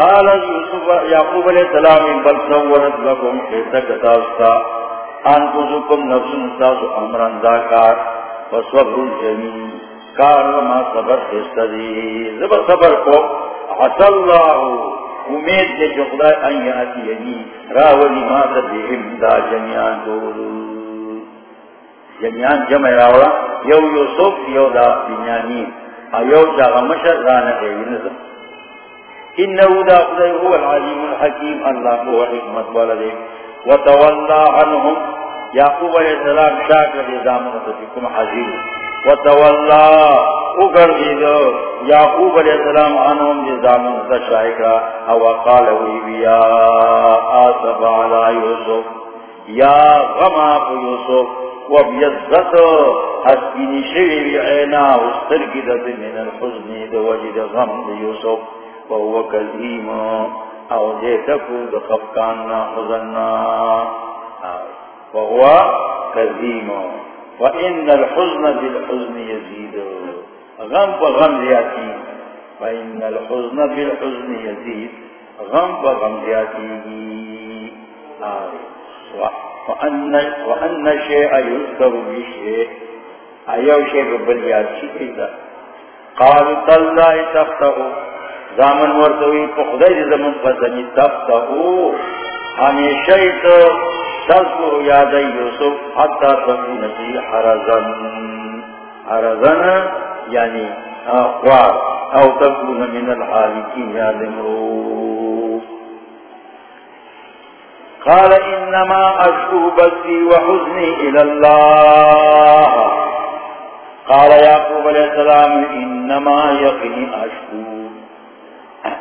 قال يوسف يعقوب عليه السلام بل صورت لكم كيسك تاستا. انفسكم نفس نستاس امرا ذاكار وصبر الجميل كار ما صبر استدي زب صبر کو عسى الله امید دے جو خدا ان یاتی یعنی راولی ما تدہم دا جمعان دولو جمعان جمع راولا. یو یوسف، یو دا بنیانی ایو جا غمشر رانا ہے نظم. انه دا خدای هو العلیم الحکیم اللہ کو حکمت والا دے وتولى عنهم یعقوب علیہ السلام شاکر دے زامن تفکم حضیر وتولى اگر یعقوب علیہ السلام عنهم دے زامن تشاکر او قال وی یا آسف علی یوسف یا غما یوسف وبيضت حسبني شوي عينا واسترقدت من الحزن غم فهو كذيم او جيتكو دخفكان حزننا فهو كذيم فإن الحزن بالحزن يزيد. غم فغم زيادتي فإن الحزن بالحزن يزيد. غم و غم زیادی گی وَأَنَّ شَيْءَ يُذْكَرُ بِشَيْء ایو شیء بل یاد قال تالله تفتو زامن ورتوی په خدای دې زمون فزنی تفتو ہمیشہ تو تذکر یاد یوسف، حتی تکون فی حرزن. حرزن یعنی اخوار. او تکون من الحالکین یا لمروف. قال انما اشکو بسی وحزنی الاللہ قال یعقوب علیہ السلام، انما یقنی اشکو.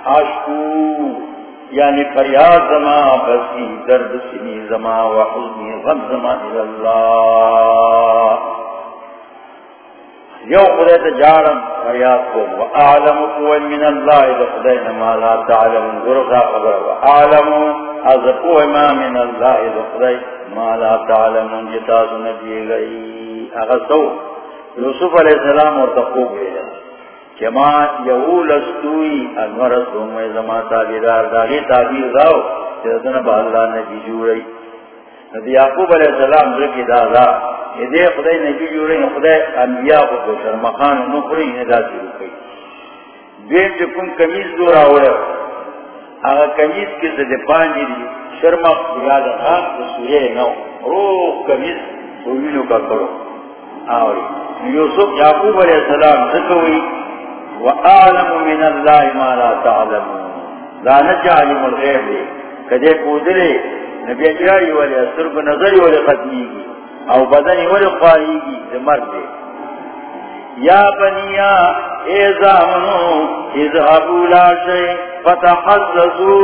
اشکو یعنی فریاد زما، بسی درد سنی زما وحزنی غم زما الاللہ یو خدای تا جارم فریاد کو و وآلم قوی من اللہ اذا خدای نما لا تعلم. ذرقا خبر و وآلم از قوی ما من اللہ اذا خدای ما لا تعلم. جتا سنجی گئی اغسطو یوسف علیہ السلام اور تقوب گئی جما یو لستوی انورس میں زما تابیدار داغی تابیر راو چیزن با اللہ نبی جوڑی۔ نبی یعقوب علیہ السلام ذکی دادا یہ دے خدای نبی جوڑی خدای انبیاء کو کو شرمخان نکری ندا شروع کی۔ دین جو کم کمیز دورا ہوئے۔ آگا کمیز کی زد پانجی دی شرمخ یاد خان تو سوئے نو۔ روح کمیز سوئینو کا کرو۔ آوری۔ یوسف یعقوب علیہ السلام ذکوئی وآلم من اللہ ما لا تعلم لا نجعلم الغیب لے کدے پودلے نبی اجرائی والے سرب نظری والے ختمی گی او بدنی والے خواہی گی دمر دے۔ یا بنیا، اے زامنو، اذهبوا لا شئی فتحسسوا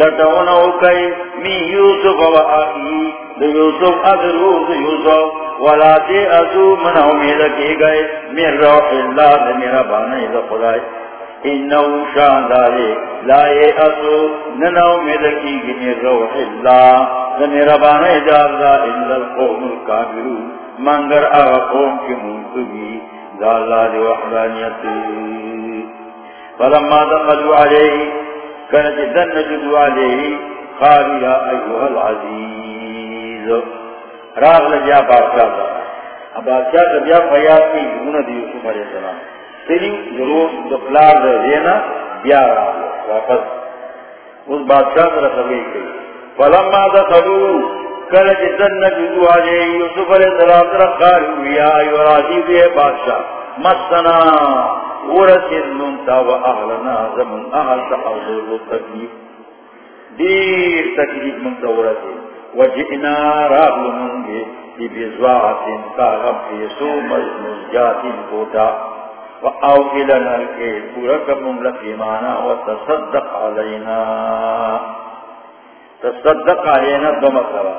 لٹونو کئی می یوسف و آئی یوسف ادرو دو یوسف ولا تے ازو من امید کی گئے من روح اللہ دے میرا بانے دا خدای انہو شاندارے لا اے ازو نن امید کی گئے من روح اللہ دے میرا بانے دا اللہ الا القوم الكامرون منگر آغا قوم کی منتگی دا اللہ دے وحدانیت فلما دخلوا علیہ کنت دن نجدوا علیہ قالوا یا ایوہ العزیز راغ لجیا بادشاہ دا بادشاہ دا بیا فیاد کی جنون دی یوسف علیہ السلام، تیری ضرور دفلار دا دینا بیا راغ واپس۔ اس بادشاہ دا رسوئی کئی فلما دا خلو کل جتن نجدو آجے یوسف علیہ السلام دا قالو یا ایو راضی دے بادشاہ! مستنا ورسل منتا و اہلنا زمن اہل تحضر و تکلیف۔ دیر تکلیف منتا ورسل وجئنا راب لمنگے دی بزواعت کا غب فیسو مزمزجات کوتا وآوئلنا الکے پورکم لفیمانا وتصدق علینا۔ تصدق علینا دو مطلبا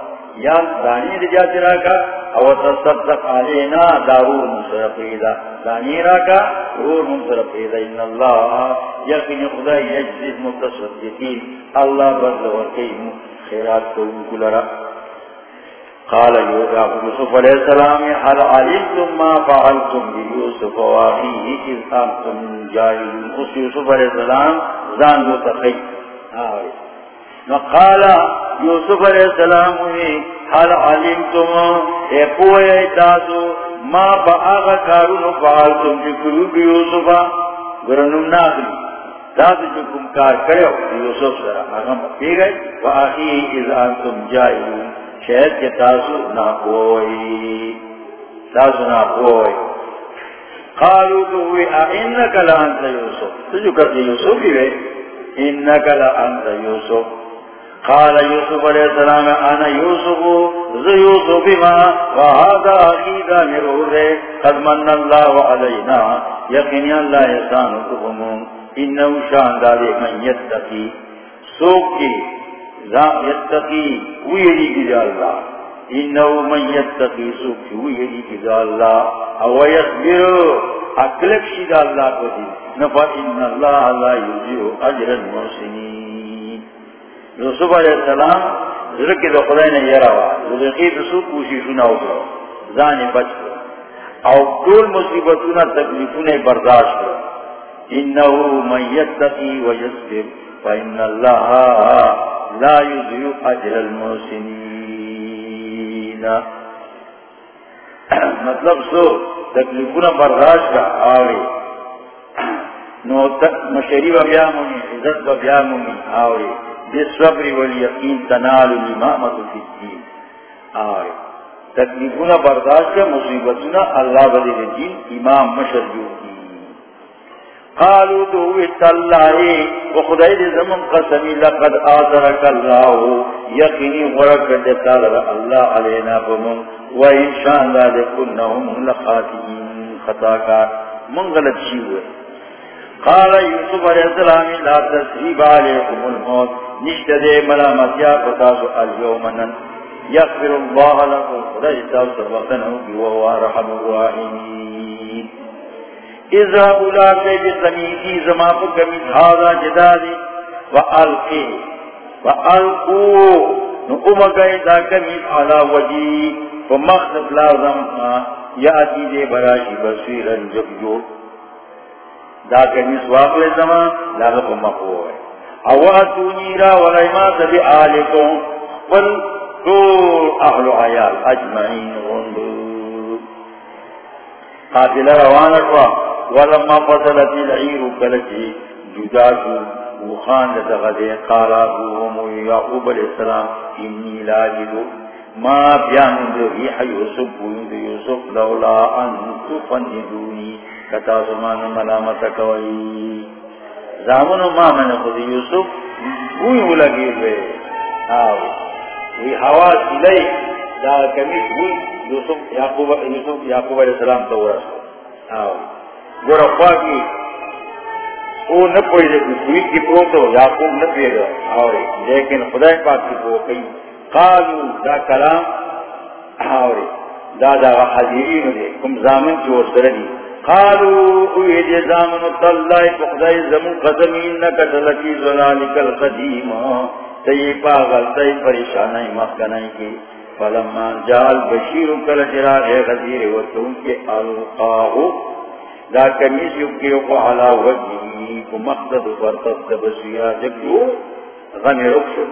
یا دانی دی جاتی راکا، او تصدق علینا دارور منصرفیدا دانی راکا، رور منصرفیدا ان اللہ یقین خدا یجزید متصدقین اللہ بدل ورکیم خیرات کو ان کو لرا۔ قال یوسف علیہ السلام حل علمتم ما فعلتم بیوسف واخیه اذ انتم جاہلون اس یوسف علیہ السلام، زان دو تخی۔ قال یوسف علیہ السلام حل علمتم؟ اے پوئے تاسو، ما باغ کارون فعلتم بکلو بیوسفا گرنم ناکلی داد جو کم کار کرو یوسف سرا اغم پی گئی و آخی از شہد کے تاسو نا کوئی تاسو نا کوئی قالو تو ہوئی یوسف۔ تجو یوسف ہی وے یوسف۔ قال یوسف علیہ السلام انا یوسف، ذو یوسف ما؟ وهذا اخیدا قد من اللہ علینا یقینی اللہ احسان حکمون انہو شاندارے من یتقی سوک کی یتقی ویری کی جا اللہ انہو من یتقی سوک کی ویری کی جا اللہ او یصبر اکلک شید اللہ کو دی نفا ان اللہ لا یجیو اجر المحسنین۔ یوسف علیہ السلام ذرکی دو خدای نے یہ روا ذرکی دسو کوشی سناو کرو زانی بچ کرو او کل مصیبتونا تکلیفونا برداشت کرو انہو من یتقی و یصبر فإن الله لا يضيع أجر المحسنين. مطلب سو، تکلیفونه برداشت کا آوری. نو مشری و بیامونی عزت و بیامونی آوری. بے صبر والیقین تنال الامامت فی الدین. آوری. تکلیفونه برداشت کا مصیبتونه اللہ بدل دین امام مشر جو کی. قالوا دوی تاللہی، و خدای دی زمن قسمی، لقد آذرک اللہ، یقینی غرق دیتا لر اللہ علینا بمن و انشان لا لکنہم لخاتین خطاکار من غلط شیوئے قال یوسف علیہ السلام، لا تسریب علیکم الموت، نشت دے ملامتیا فتاسو اليومنن یغفر اللہ لکم، خدای تاو سبقنہو بیوہو رحم الراحمین۔ اذا اولا کے بسمیتی زما پا کمی دھادا جدا دی وعلقی وعلقو نو امگئی دا کمی علا وجی فمخصف لازم یاتی دے براشی بسویرا جب دا کمی سواق لے زمان لازم مقو ہے۔ اواتو نیرا والایمات بی آلکو والدور اہل عیال اجمعین غندور قاتل روانکوا ولما فضلت العير كلتي جداشو وخان لتغذي قال أبوهم يعقوب عليه السلام إني لا جدو ما بيان ريح يوسف ويند يوسف لولا أن تفندوني، كتا زمان ملامتك وي. زامن ما من خذ يوسف، وي ولگی ہوئے آو وی حواس إلي دا کمیش وی یوسف یعقوب یوسف یعقوب علیہ السلام تو ورسو آو گورا خواہ کی او نہ پوئی دے کوئی کی پروتو یعقوب نہ پی گا آوری، لیکن خدای پاک کی پو کئی۔ قالو، دا کلام، آوری، دا دا حضیرین دے، کم زامن کی ورسردی قالو، اوی دے زامن تاللہ پا خدای زمون قدمین نکا تلکی زلالک القدیم۔ تی پاگل تی پریشانائی، مخکنائی کی۔ فلما جال بشیر کل جرا جراغ غزیر وطن کے القاہو دا کمیس یکیو کو علا وجی کو مقصد فرطت بسویا جگو غمی رکشو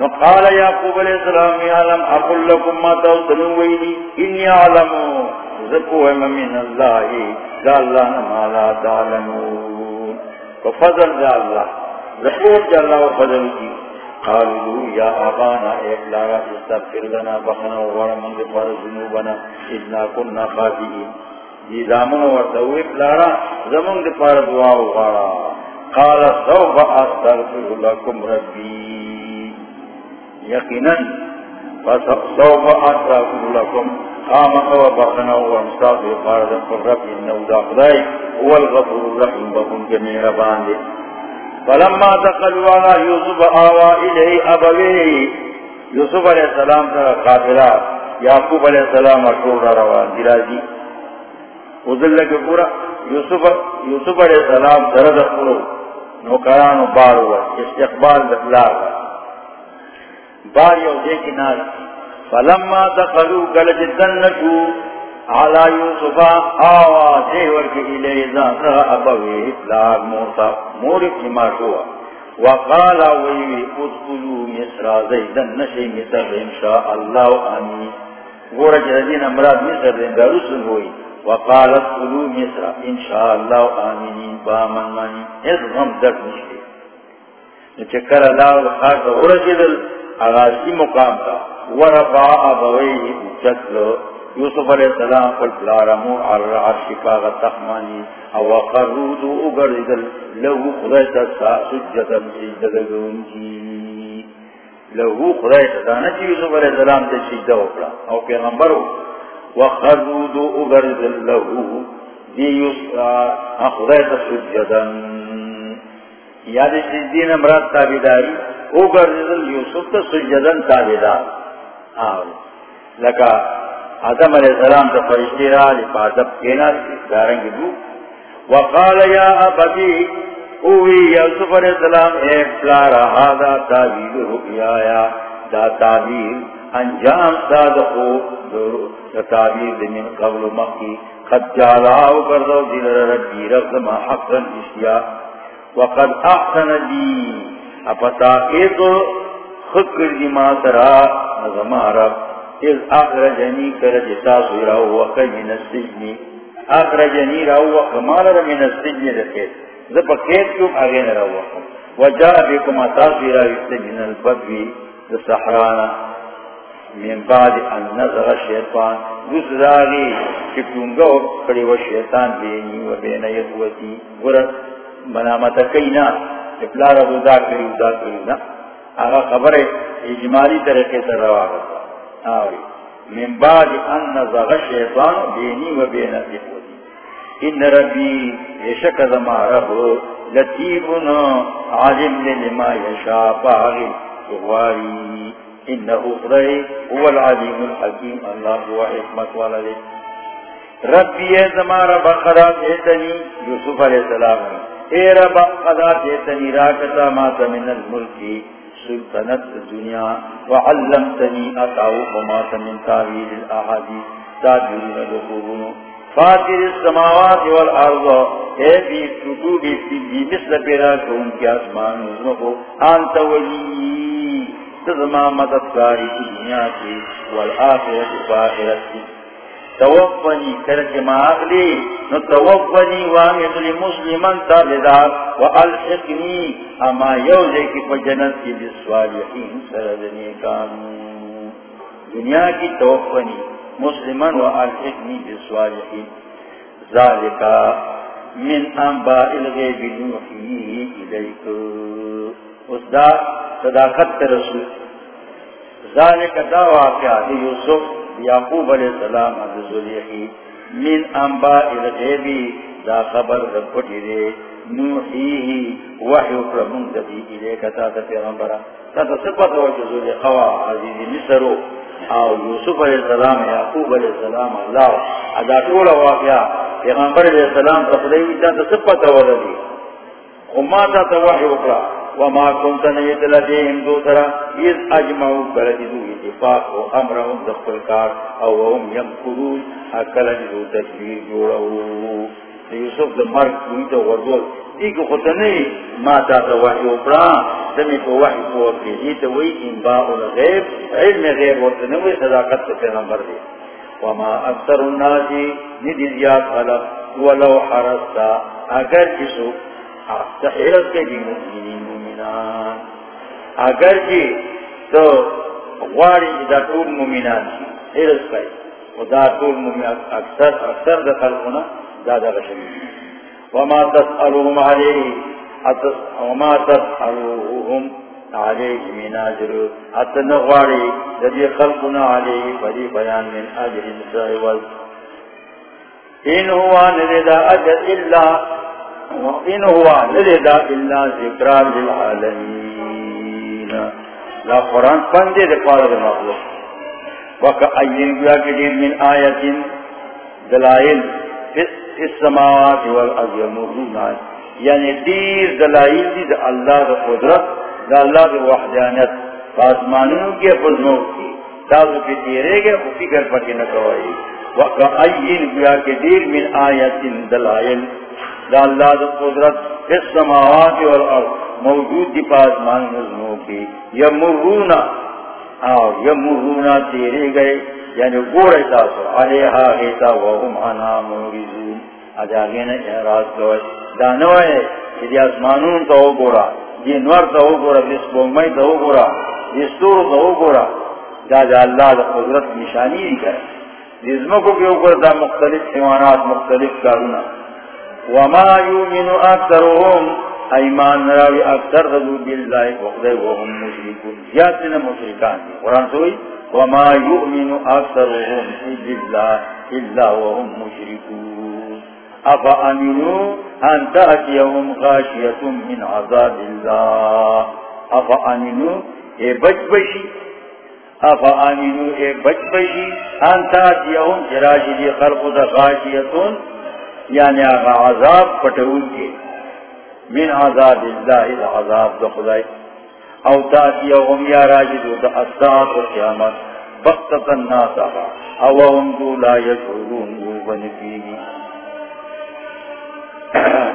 نو قال یعقوب علیہ السلام علم اقل لکم ما توسنو ویدی انی علمو زکو ایم من اللہ، دا اللہ نمالا دالنون فضل دا اللہ زکوت دا اللہ و فضل کی. قالوا یا آبانا ایک لارا استغفر لنا، بخنا ورمن دفار ذنوبنا ادنا کننا خاتئین دی زامن ورطوی پلارا زمن دی پار دعا وغارا قال سوف استغفر لکم ربی یقینا سوف استغفر لکم قامت و بخنا و انصاف دی پار دفر رب انہو دا خدای هو الغفر الرحیم بکن کے میرا باندے فلما دخلوا على يوسف آوا إليه أبويه. يوسف علیہ السلام ترى قاتلا یعقوب علیہ السلام اٹھول روان دراجی ادھر لگے پورا یوسف یوسف علیہ السلام درد پورو نوکران بار ہوا، استقبال دخلار بار یو دے کی ناس فلما دخلو گل جدن نشو علا یوسفا آوا دیور کے علیہ ذات ابوی اطلاق موسا مورک جمع شوا وقالا ویوی ادخلو مصر زیدن نشی مصر انشاء اللہ آمین۔ گورا جدین امراض مصر دن در رسل ہوئی وقالت قلو مصر، انشاءاللہ آمینین بامن مانی. از غم درد نشتے چکر اللہ خاص ورسی دل اغاسی مقام تا. ورفع ابوئی اجتل یوسف علیہ السلام قل پلارمو عرعش پاغ تخمانی. او قرودو اگردل لہو خدایتا سا سجتا سجدگون کی. لہو خدایتا دانا چی یوسف علیہ السلام تے سجدہ اکڑا. او پیغمبر ہو وخرود اغرد له دی یسرا اخذیت سجدا. یاد سجدین امراد تابداری اغرد یوسف تا سجدا تابدار آوری لکا آدم علیہ السلام تا فرشتی را لفاظب کینا دارنگی دو. وقال یا ابدی اوی یوسف علیہ السلام، اے پلارا، هذا تابید رؤیایا دا تابیر انجام صادقو تعبیر من قبل مقی. قد جالاو کردو دل ربی رغم حقا اشیاء وقد احسن دی اپتا ایک خکر دی ما ترا نظم عرب از اخرجنی کرج تاسو راو وقی من السجنی. اخرجنی راو وقی مالا را من السجنی رکھت زبا کیت کیوں آگین راو وقی وجا بیکم تاسو راو من البدوی. دا سحرانا من بعد ان نظر شیطان. دوس داغی چکونگو کڑی و شیطان بینی و بین یدوتی ورد منامت کئینا اپلار ابو دا کری و دا کری نا. آغا خبر اجمالی طریقے سے روا کرتا آوری. من بعد ان نظر شیطان بینی و بین یدوتی ان ربی یشک زما رب لطیبن عالم لما یشا باغی اغواری انہو خدای هو العلیم الحکیم اللہ ہوا حکمت والا دے ربی اے زمارا بقضا دیتنی یوسف علیہ السلام. اے رب قضا دیتنی راکتا ماتا من الملکی سلطنت دنیا وعلمتنی اتاو وماتا من تاویل الاحادیث تاجرین دخوبنو فاتر السماوات والارض اے بی سکو تدوبی فی مثل پیرا کون کی آسمان کو آنتا ولی. تزما مددگاری کی دنیا کی والآخرت فاخرت کی. توفنی کرک ماغلی، نو توفنی وامغلی مسلمن تابدار. والحقنی اما یوزے کی پجنت کی بسوالیحین سردنی کانو دنیا کی توفنی، مسلمن والحقنی بسوالیحین ذالکا من انباء الغیب نوحی الیک. اس دا صداقت رسول۔ ذالک دا واقعہ دی یوسف یعقوب علیہ السلام عزیز علیہی من انباء الغیبی۔ دا خبر دا پٹی دے۔ نوحیہی وحی اکرمون دا دی الے کتا دا پیغمبرا تا تا سپت ہو جزولی خوا عزیز مصرو او یوسف علیہ السلام، یعقوب علیہ السلام، اللہ۔ ادا طول واقعہ پیغمبر علیہ السلام تقلیوی تا تا سپت ہو دی۔ وما تا وحی اکرم وما كنت نيت لديهم دوسرا إذ أجمعوا بلددوا اتفاق وأمرهم دخل الكار أو هم يمكرون. أكلا جدو تكبير جوڑو يوسف ده مرق دويتا وردول. دیکھ خود نہیں ما تا تا وحی اپرا دمی کو وحی کو اپری دیتا وی انباء الغیب علم غیب ورطنوی صداقت تا پیغمبر دی وما اکثر الناسی ندی زیاد خلق. ولو حرستا اگر جسو تحیرت کے دی مؤمنین مومنان اگر جی تو غواری جی دا طول مومنان جی حیرت کئی و دا طول مومنان اکثر اکثر دا خلقنا دا دا غشمی وما تسألوهم علیه وما تسألوهم علیه من آجر حتی نغواری دا دی خلقنا علیه فدی بیان من آجر مسائوز ان ہوا ندی اجر اللہ وإن هو لذا إلا ذكرى للعالمين. لا قران قرآن فندي دفارة المخلوق وكأين بلا كثير من آية دلائل في السماوات والأرض يمرون یعنی دیر دلائل دی دا اللہ دا قدرت دا اللہ دا وحدانت فاسمانوں کے فضموں کی تازو پی دیرے گے، وہ فکر پکی نکوائی وَقَأَيِّن بِيَا كَدِيرٍ مِنْ آيَةٍ دَلَائِلٍ. دا اللہ دا قدرت اس سماوات والارض موجود دی پاس مان نظموں کی. یمرونا اور یمرونا تیرے گئے. یعنی گوڑے تاسو علیہا غیتا وهم انا موریزون. اجاگین اعراض کوئی. دانوئے کہ دی اسمانون تا ہو گورا. دی نور تا ہو گورا. دی سپومائی تا ہو گورا. دی سور تا ہو گورا. دا دا اللہ دا قدرت نشانی دی گئے. دی زمکو کے اوپر دا مختلف حیوانات، مختلف کارونا وما يؤمن أكثرهم أيمان راوي أكثر غدو بالله وقضي وهم مشركون جاتنا مشركان قرآن سوي وما يؤمن أكثرهم بالله إلا وهم مشركون أفأمنوا أن تأتيهم غاشية من عذاب الله أفأمنوا اے بچ بشی افا آمینو اے بچ بشی انتا تیہم جراشی دی خلق دا غاشیتون یعنی آغا عذاب پٹون کے من عذاب اللہ الى عذاب دا خدای۔ او تاتی اوہم یا راجدو دا اصداد و قیامت۔ بختتا ناسا او اوہم دو لا یشعرون گوبن فیگی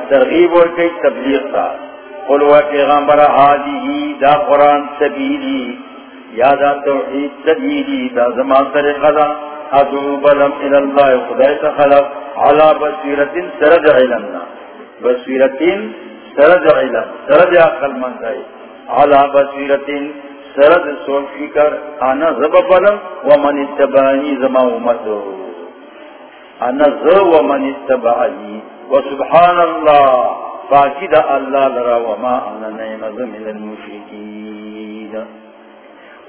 ترغیب اور کئی تبلیغ تا قلوہ پیغمبر حاجی دا قرآن سبیلی۔ یا دا توحید سبیلی، دا زمان طریقہ دا۔ ادعو بلم الاللہ خدای تخلق علا بصیرت سرد علم بصیرت سرد علم. سرد عقل من دائی علا بصیرت سرد سوچ فکر انا زب بلم ومن اتبانی زمان امتو انا زب ومن اتبانی وسبحان اللہ باقی دا اللہ لرا وما انا نعمز من المشرکین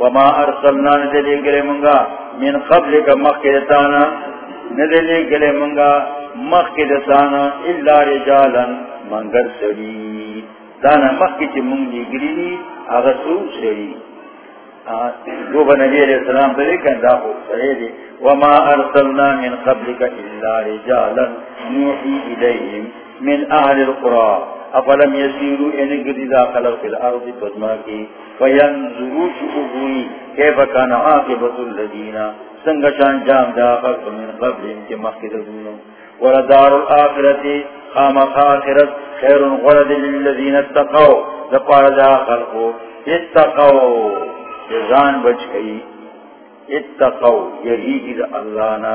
وما ارسلنا ندلے گلے منگا من قبل کا مخیدتانا ندلے گلے منگا مخیدتانا اللہ رجالا منگر سری دانا مخید منگی گلی اغسو سری جو بنبی علیہ السلام دلے کن دا خوب سرے دے. وما ارسلنا من قبل کا اللہ رجالا نوحی الیہم من اہل القرآن افلم یسیرو یعنی گردی داخل فی الارض بزما کی فینظرو شعبوی کیف کان عاقبت اللذین سنگشان جام داخل من قبل انتی مخید دونو وردار الاخرت خام آخرت خیر غرد للذین اتقو دپار داخل کو اتقو جزان بچ گئی. اتقو یہی دا اللہ نا.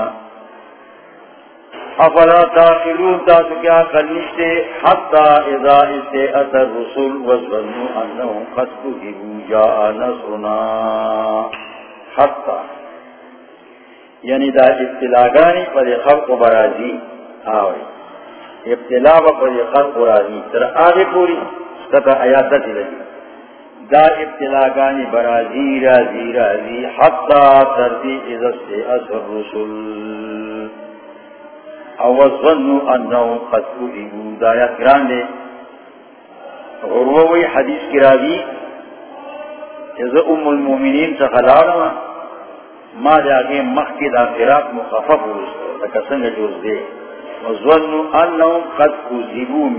افلا تاخلون تاسو کیا قلنشتے حتی اذا اسے اثر رسول وزنو انہم قد کذبو جاء نصرنا. حتی. یعنی دا ابتلاغانی پر خلق برازی. آوئی ابتلاغ پر خلق برازی. تر آگے پوری. ستا آیاتت لگی دا ابتلاغانی برازی، رازی رازی. حتی تردی اذا اسے اثر رسول. او ظنوا انه قد كذبوا دایا گران دے غروی حدیث کی راوی جز ام المؤمنین سے خلاڑا ما دے آگے مخ کی دا فراق مخفف ورسو لکا سنگ جوز دے وظنوا انه قد كذبوا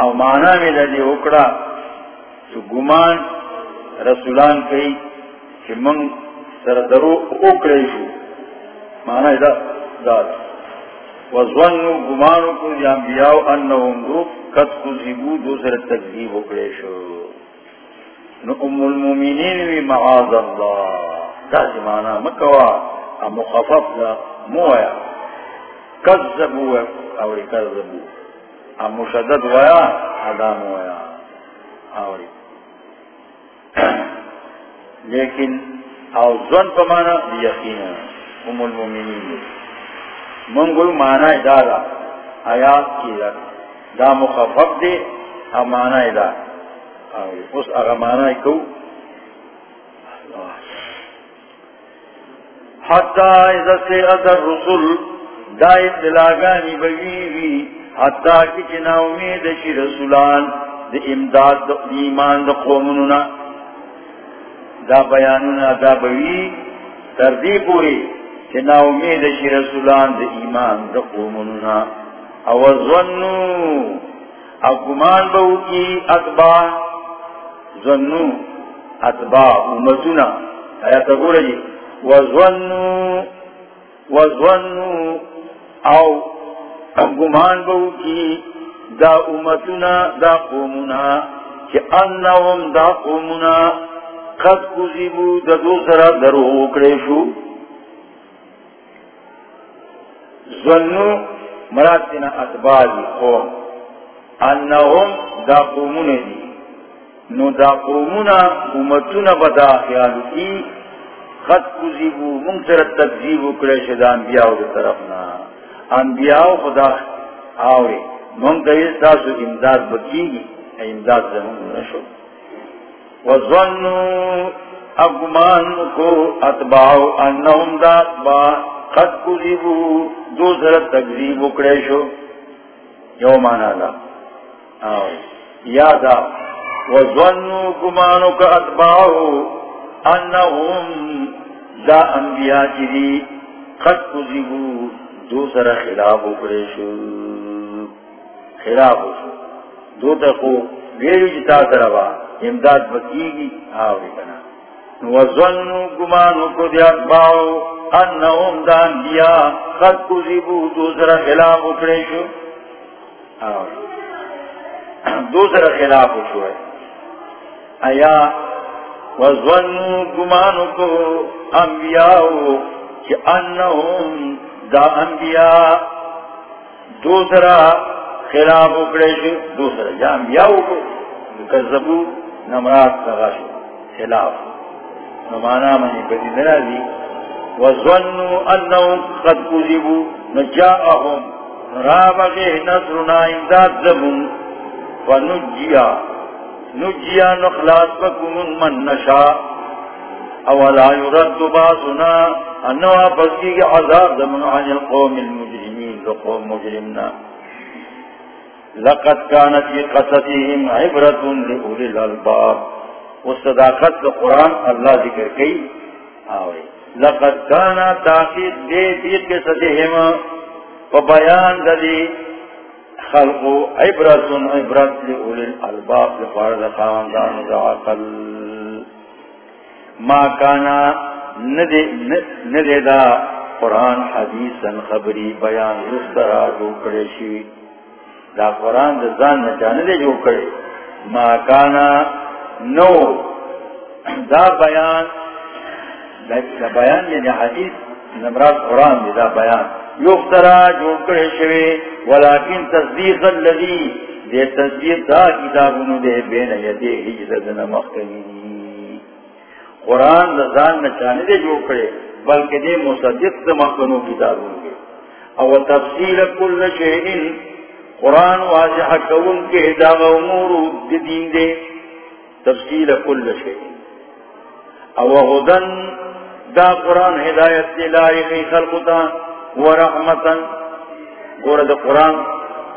او مانا میں لدے اکڑا تو گمان رسولان کئی کہ من سردرو اکڑے شو. مانا دا داد وزونو گمانو کو یا انبیاء انہم گروپ قد کذبو دوسر تکذیب اکڑے شو. نو ام المومنین وی معاذ اللہ. دا زمانا مکوا. ام مخفف دا مویا. کذبو اوری کذبو. ام مشدد ویا، ادا مویا. اوری. لیکن، او زن پمانا یقینا ام المومنین منگل مانا دارا آیات کی دا. دا مخفف دے امانا دا. اس اگا کو. حتی اذا سے اثر رسول دا اطلاقانی بگیوی حتی کی چنا امید شی رسولان دا امداد دا ایمان دا قومننا دا بیانونا دا بگی تردی پوری کہ نا امید شی رسولان دا ایمان دا قومننا او جی؟ ظنو او گمان باو کی اتبا ظنو اتبا امتنا آیا تقول جی؟ وظنو وظنو او گمان باو کی دا امتنا دا قومنا کہ انہم دا قومنا قد کذبو، دا دوسرا درو اکڑے شو. ظنو مراتنا اتباعی قوم انہم دا قومون دی نو دا قومون امتون بدا خیالو کی خط کزیبو منکسر تکزیبو کرش دا انبیاء دا طرفنا. انبیاء خدا آوری منکر تاسو امداد بکیگی. امداد زمون نشو. وظنو اگمان کو اتباعو انہم دا اتباع قد کذبو دو ذرا تکذیب اکڑے شو۔ یو مانا دا۔ یادا وظنو گمانو کا اتباہو انہم دا انبیاء چیدی قد کذبو دو ذرا خلاف اکڑے شو۔ خلاف شو۔ دو تکو ویرو جتا جی سروا امداد بکیگی۔ آوری کنا۔ وظنو گمانو کو دی اتباہو انہم دان دیا قد کذبو دوسرا خلاف اکڑے شو۔ دوسرا خلاف ہوئے ایا وظنوا گمانو کو انبیاء کہ انہم دا انبیاء دوسرا خلاف اکڑے شو۔ دوسرا جا انبیاء کو کذبو نمرات کا تغاشو خلاف۔ نمانا منی بدی نرازی۔ وظنوا انہم قد کذبو نجاءهم. رابغی نصرنا امداد زمون فنجیا نجیا نخلاص بکمون من نشا اولا يرد باسنا انوا بسکی عذاب دمن عن القوم المجرمین لقوم مجرمنا. لقد كانت في قصتهم عبرة لأولي الألباب. والصداقت القرآن الله ذكر كي. آوي لقد كان تاقید دے دید کے صدہم فبیان دلی خلق عبرت عبرت لأولی الالباب لفارد خاندان دعقل ما کانا ندے دا قرآن حدیثا خبری بیان رفترا جو کرے شوی دا قرآن دا زان نچانے دے جو کرے ما کانا نو دا بیان دا بیان یعنی حدیث نمرات قرآن دا بیان. یفترا جو کرے شوی، ولیکن تصدیق اللذی، دے تصدیق دا کتابونو دے، بین یدے حجرتنا مخکنی. قرآن لزان نچانے دے جو کرے، بلکہ دے مصدق دا مخکنو کتابونو دے. او تفصیل کل شہن قرآن واضح کون کے داغ امور دین دے. تفصیل کل شہن او غدن دا قرآن ہدایت دے لائقی خلقتا ورحمتا گورا دا قرآن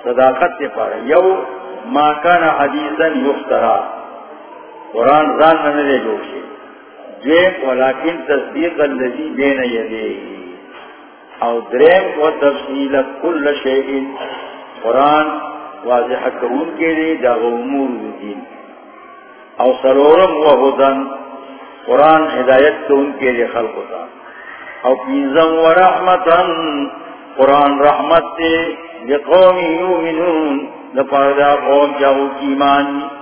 صداقت تے پارا. یو ما کان حدیثا یفترا. قرآن زان ننے جوشے دیم ولیکن تصدیق اللذی بین یدے او دریم، و تفصیل کل شیئن. قرآن واضح کرون کے لیے دا غمور دین. او سرورم و حدن قرآن ہدایت تو ان کے لیے خلق ہوتا۔ او پیزم و رحمتا، قرآن رحمت تے لقوم یومنون لپاردا قوم جاؤ کی مانی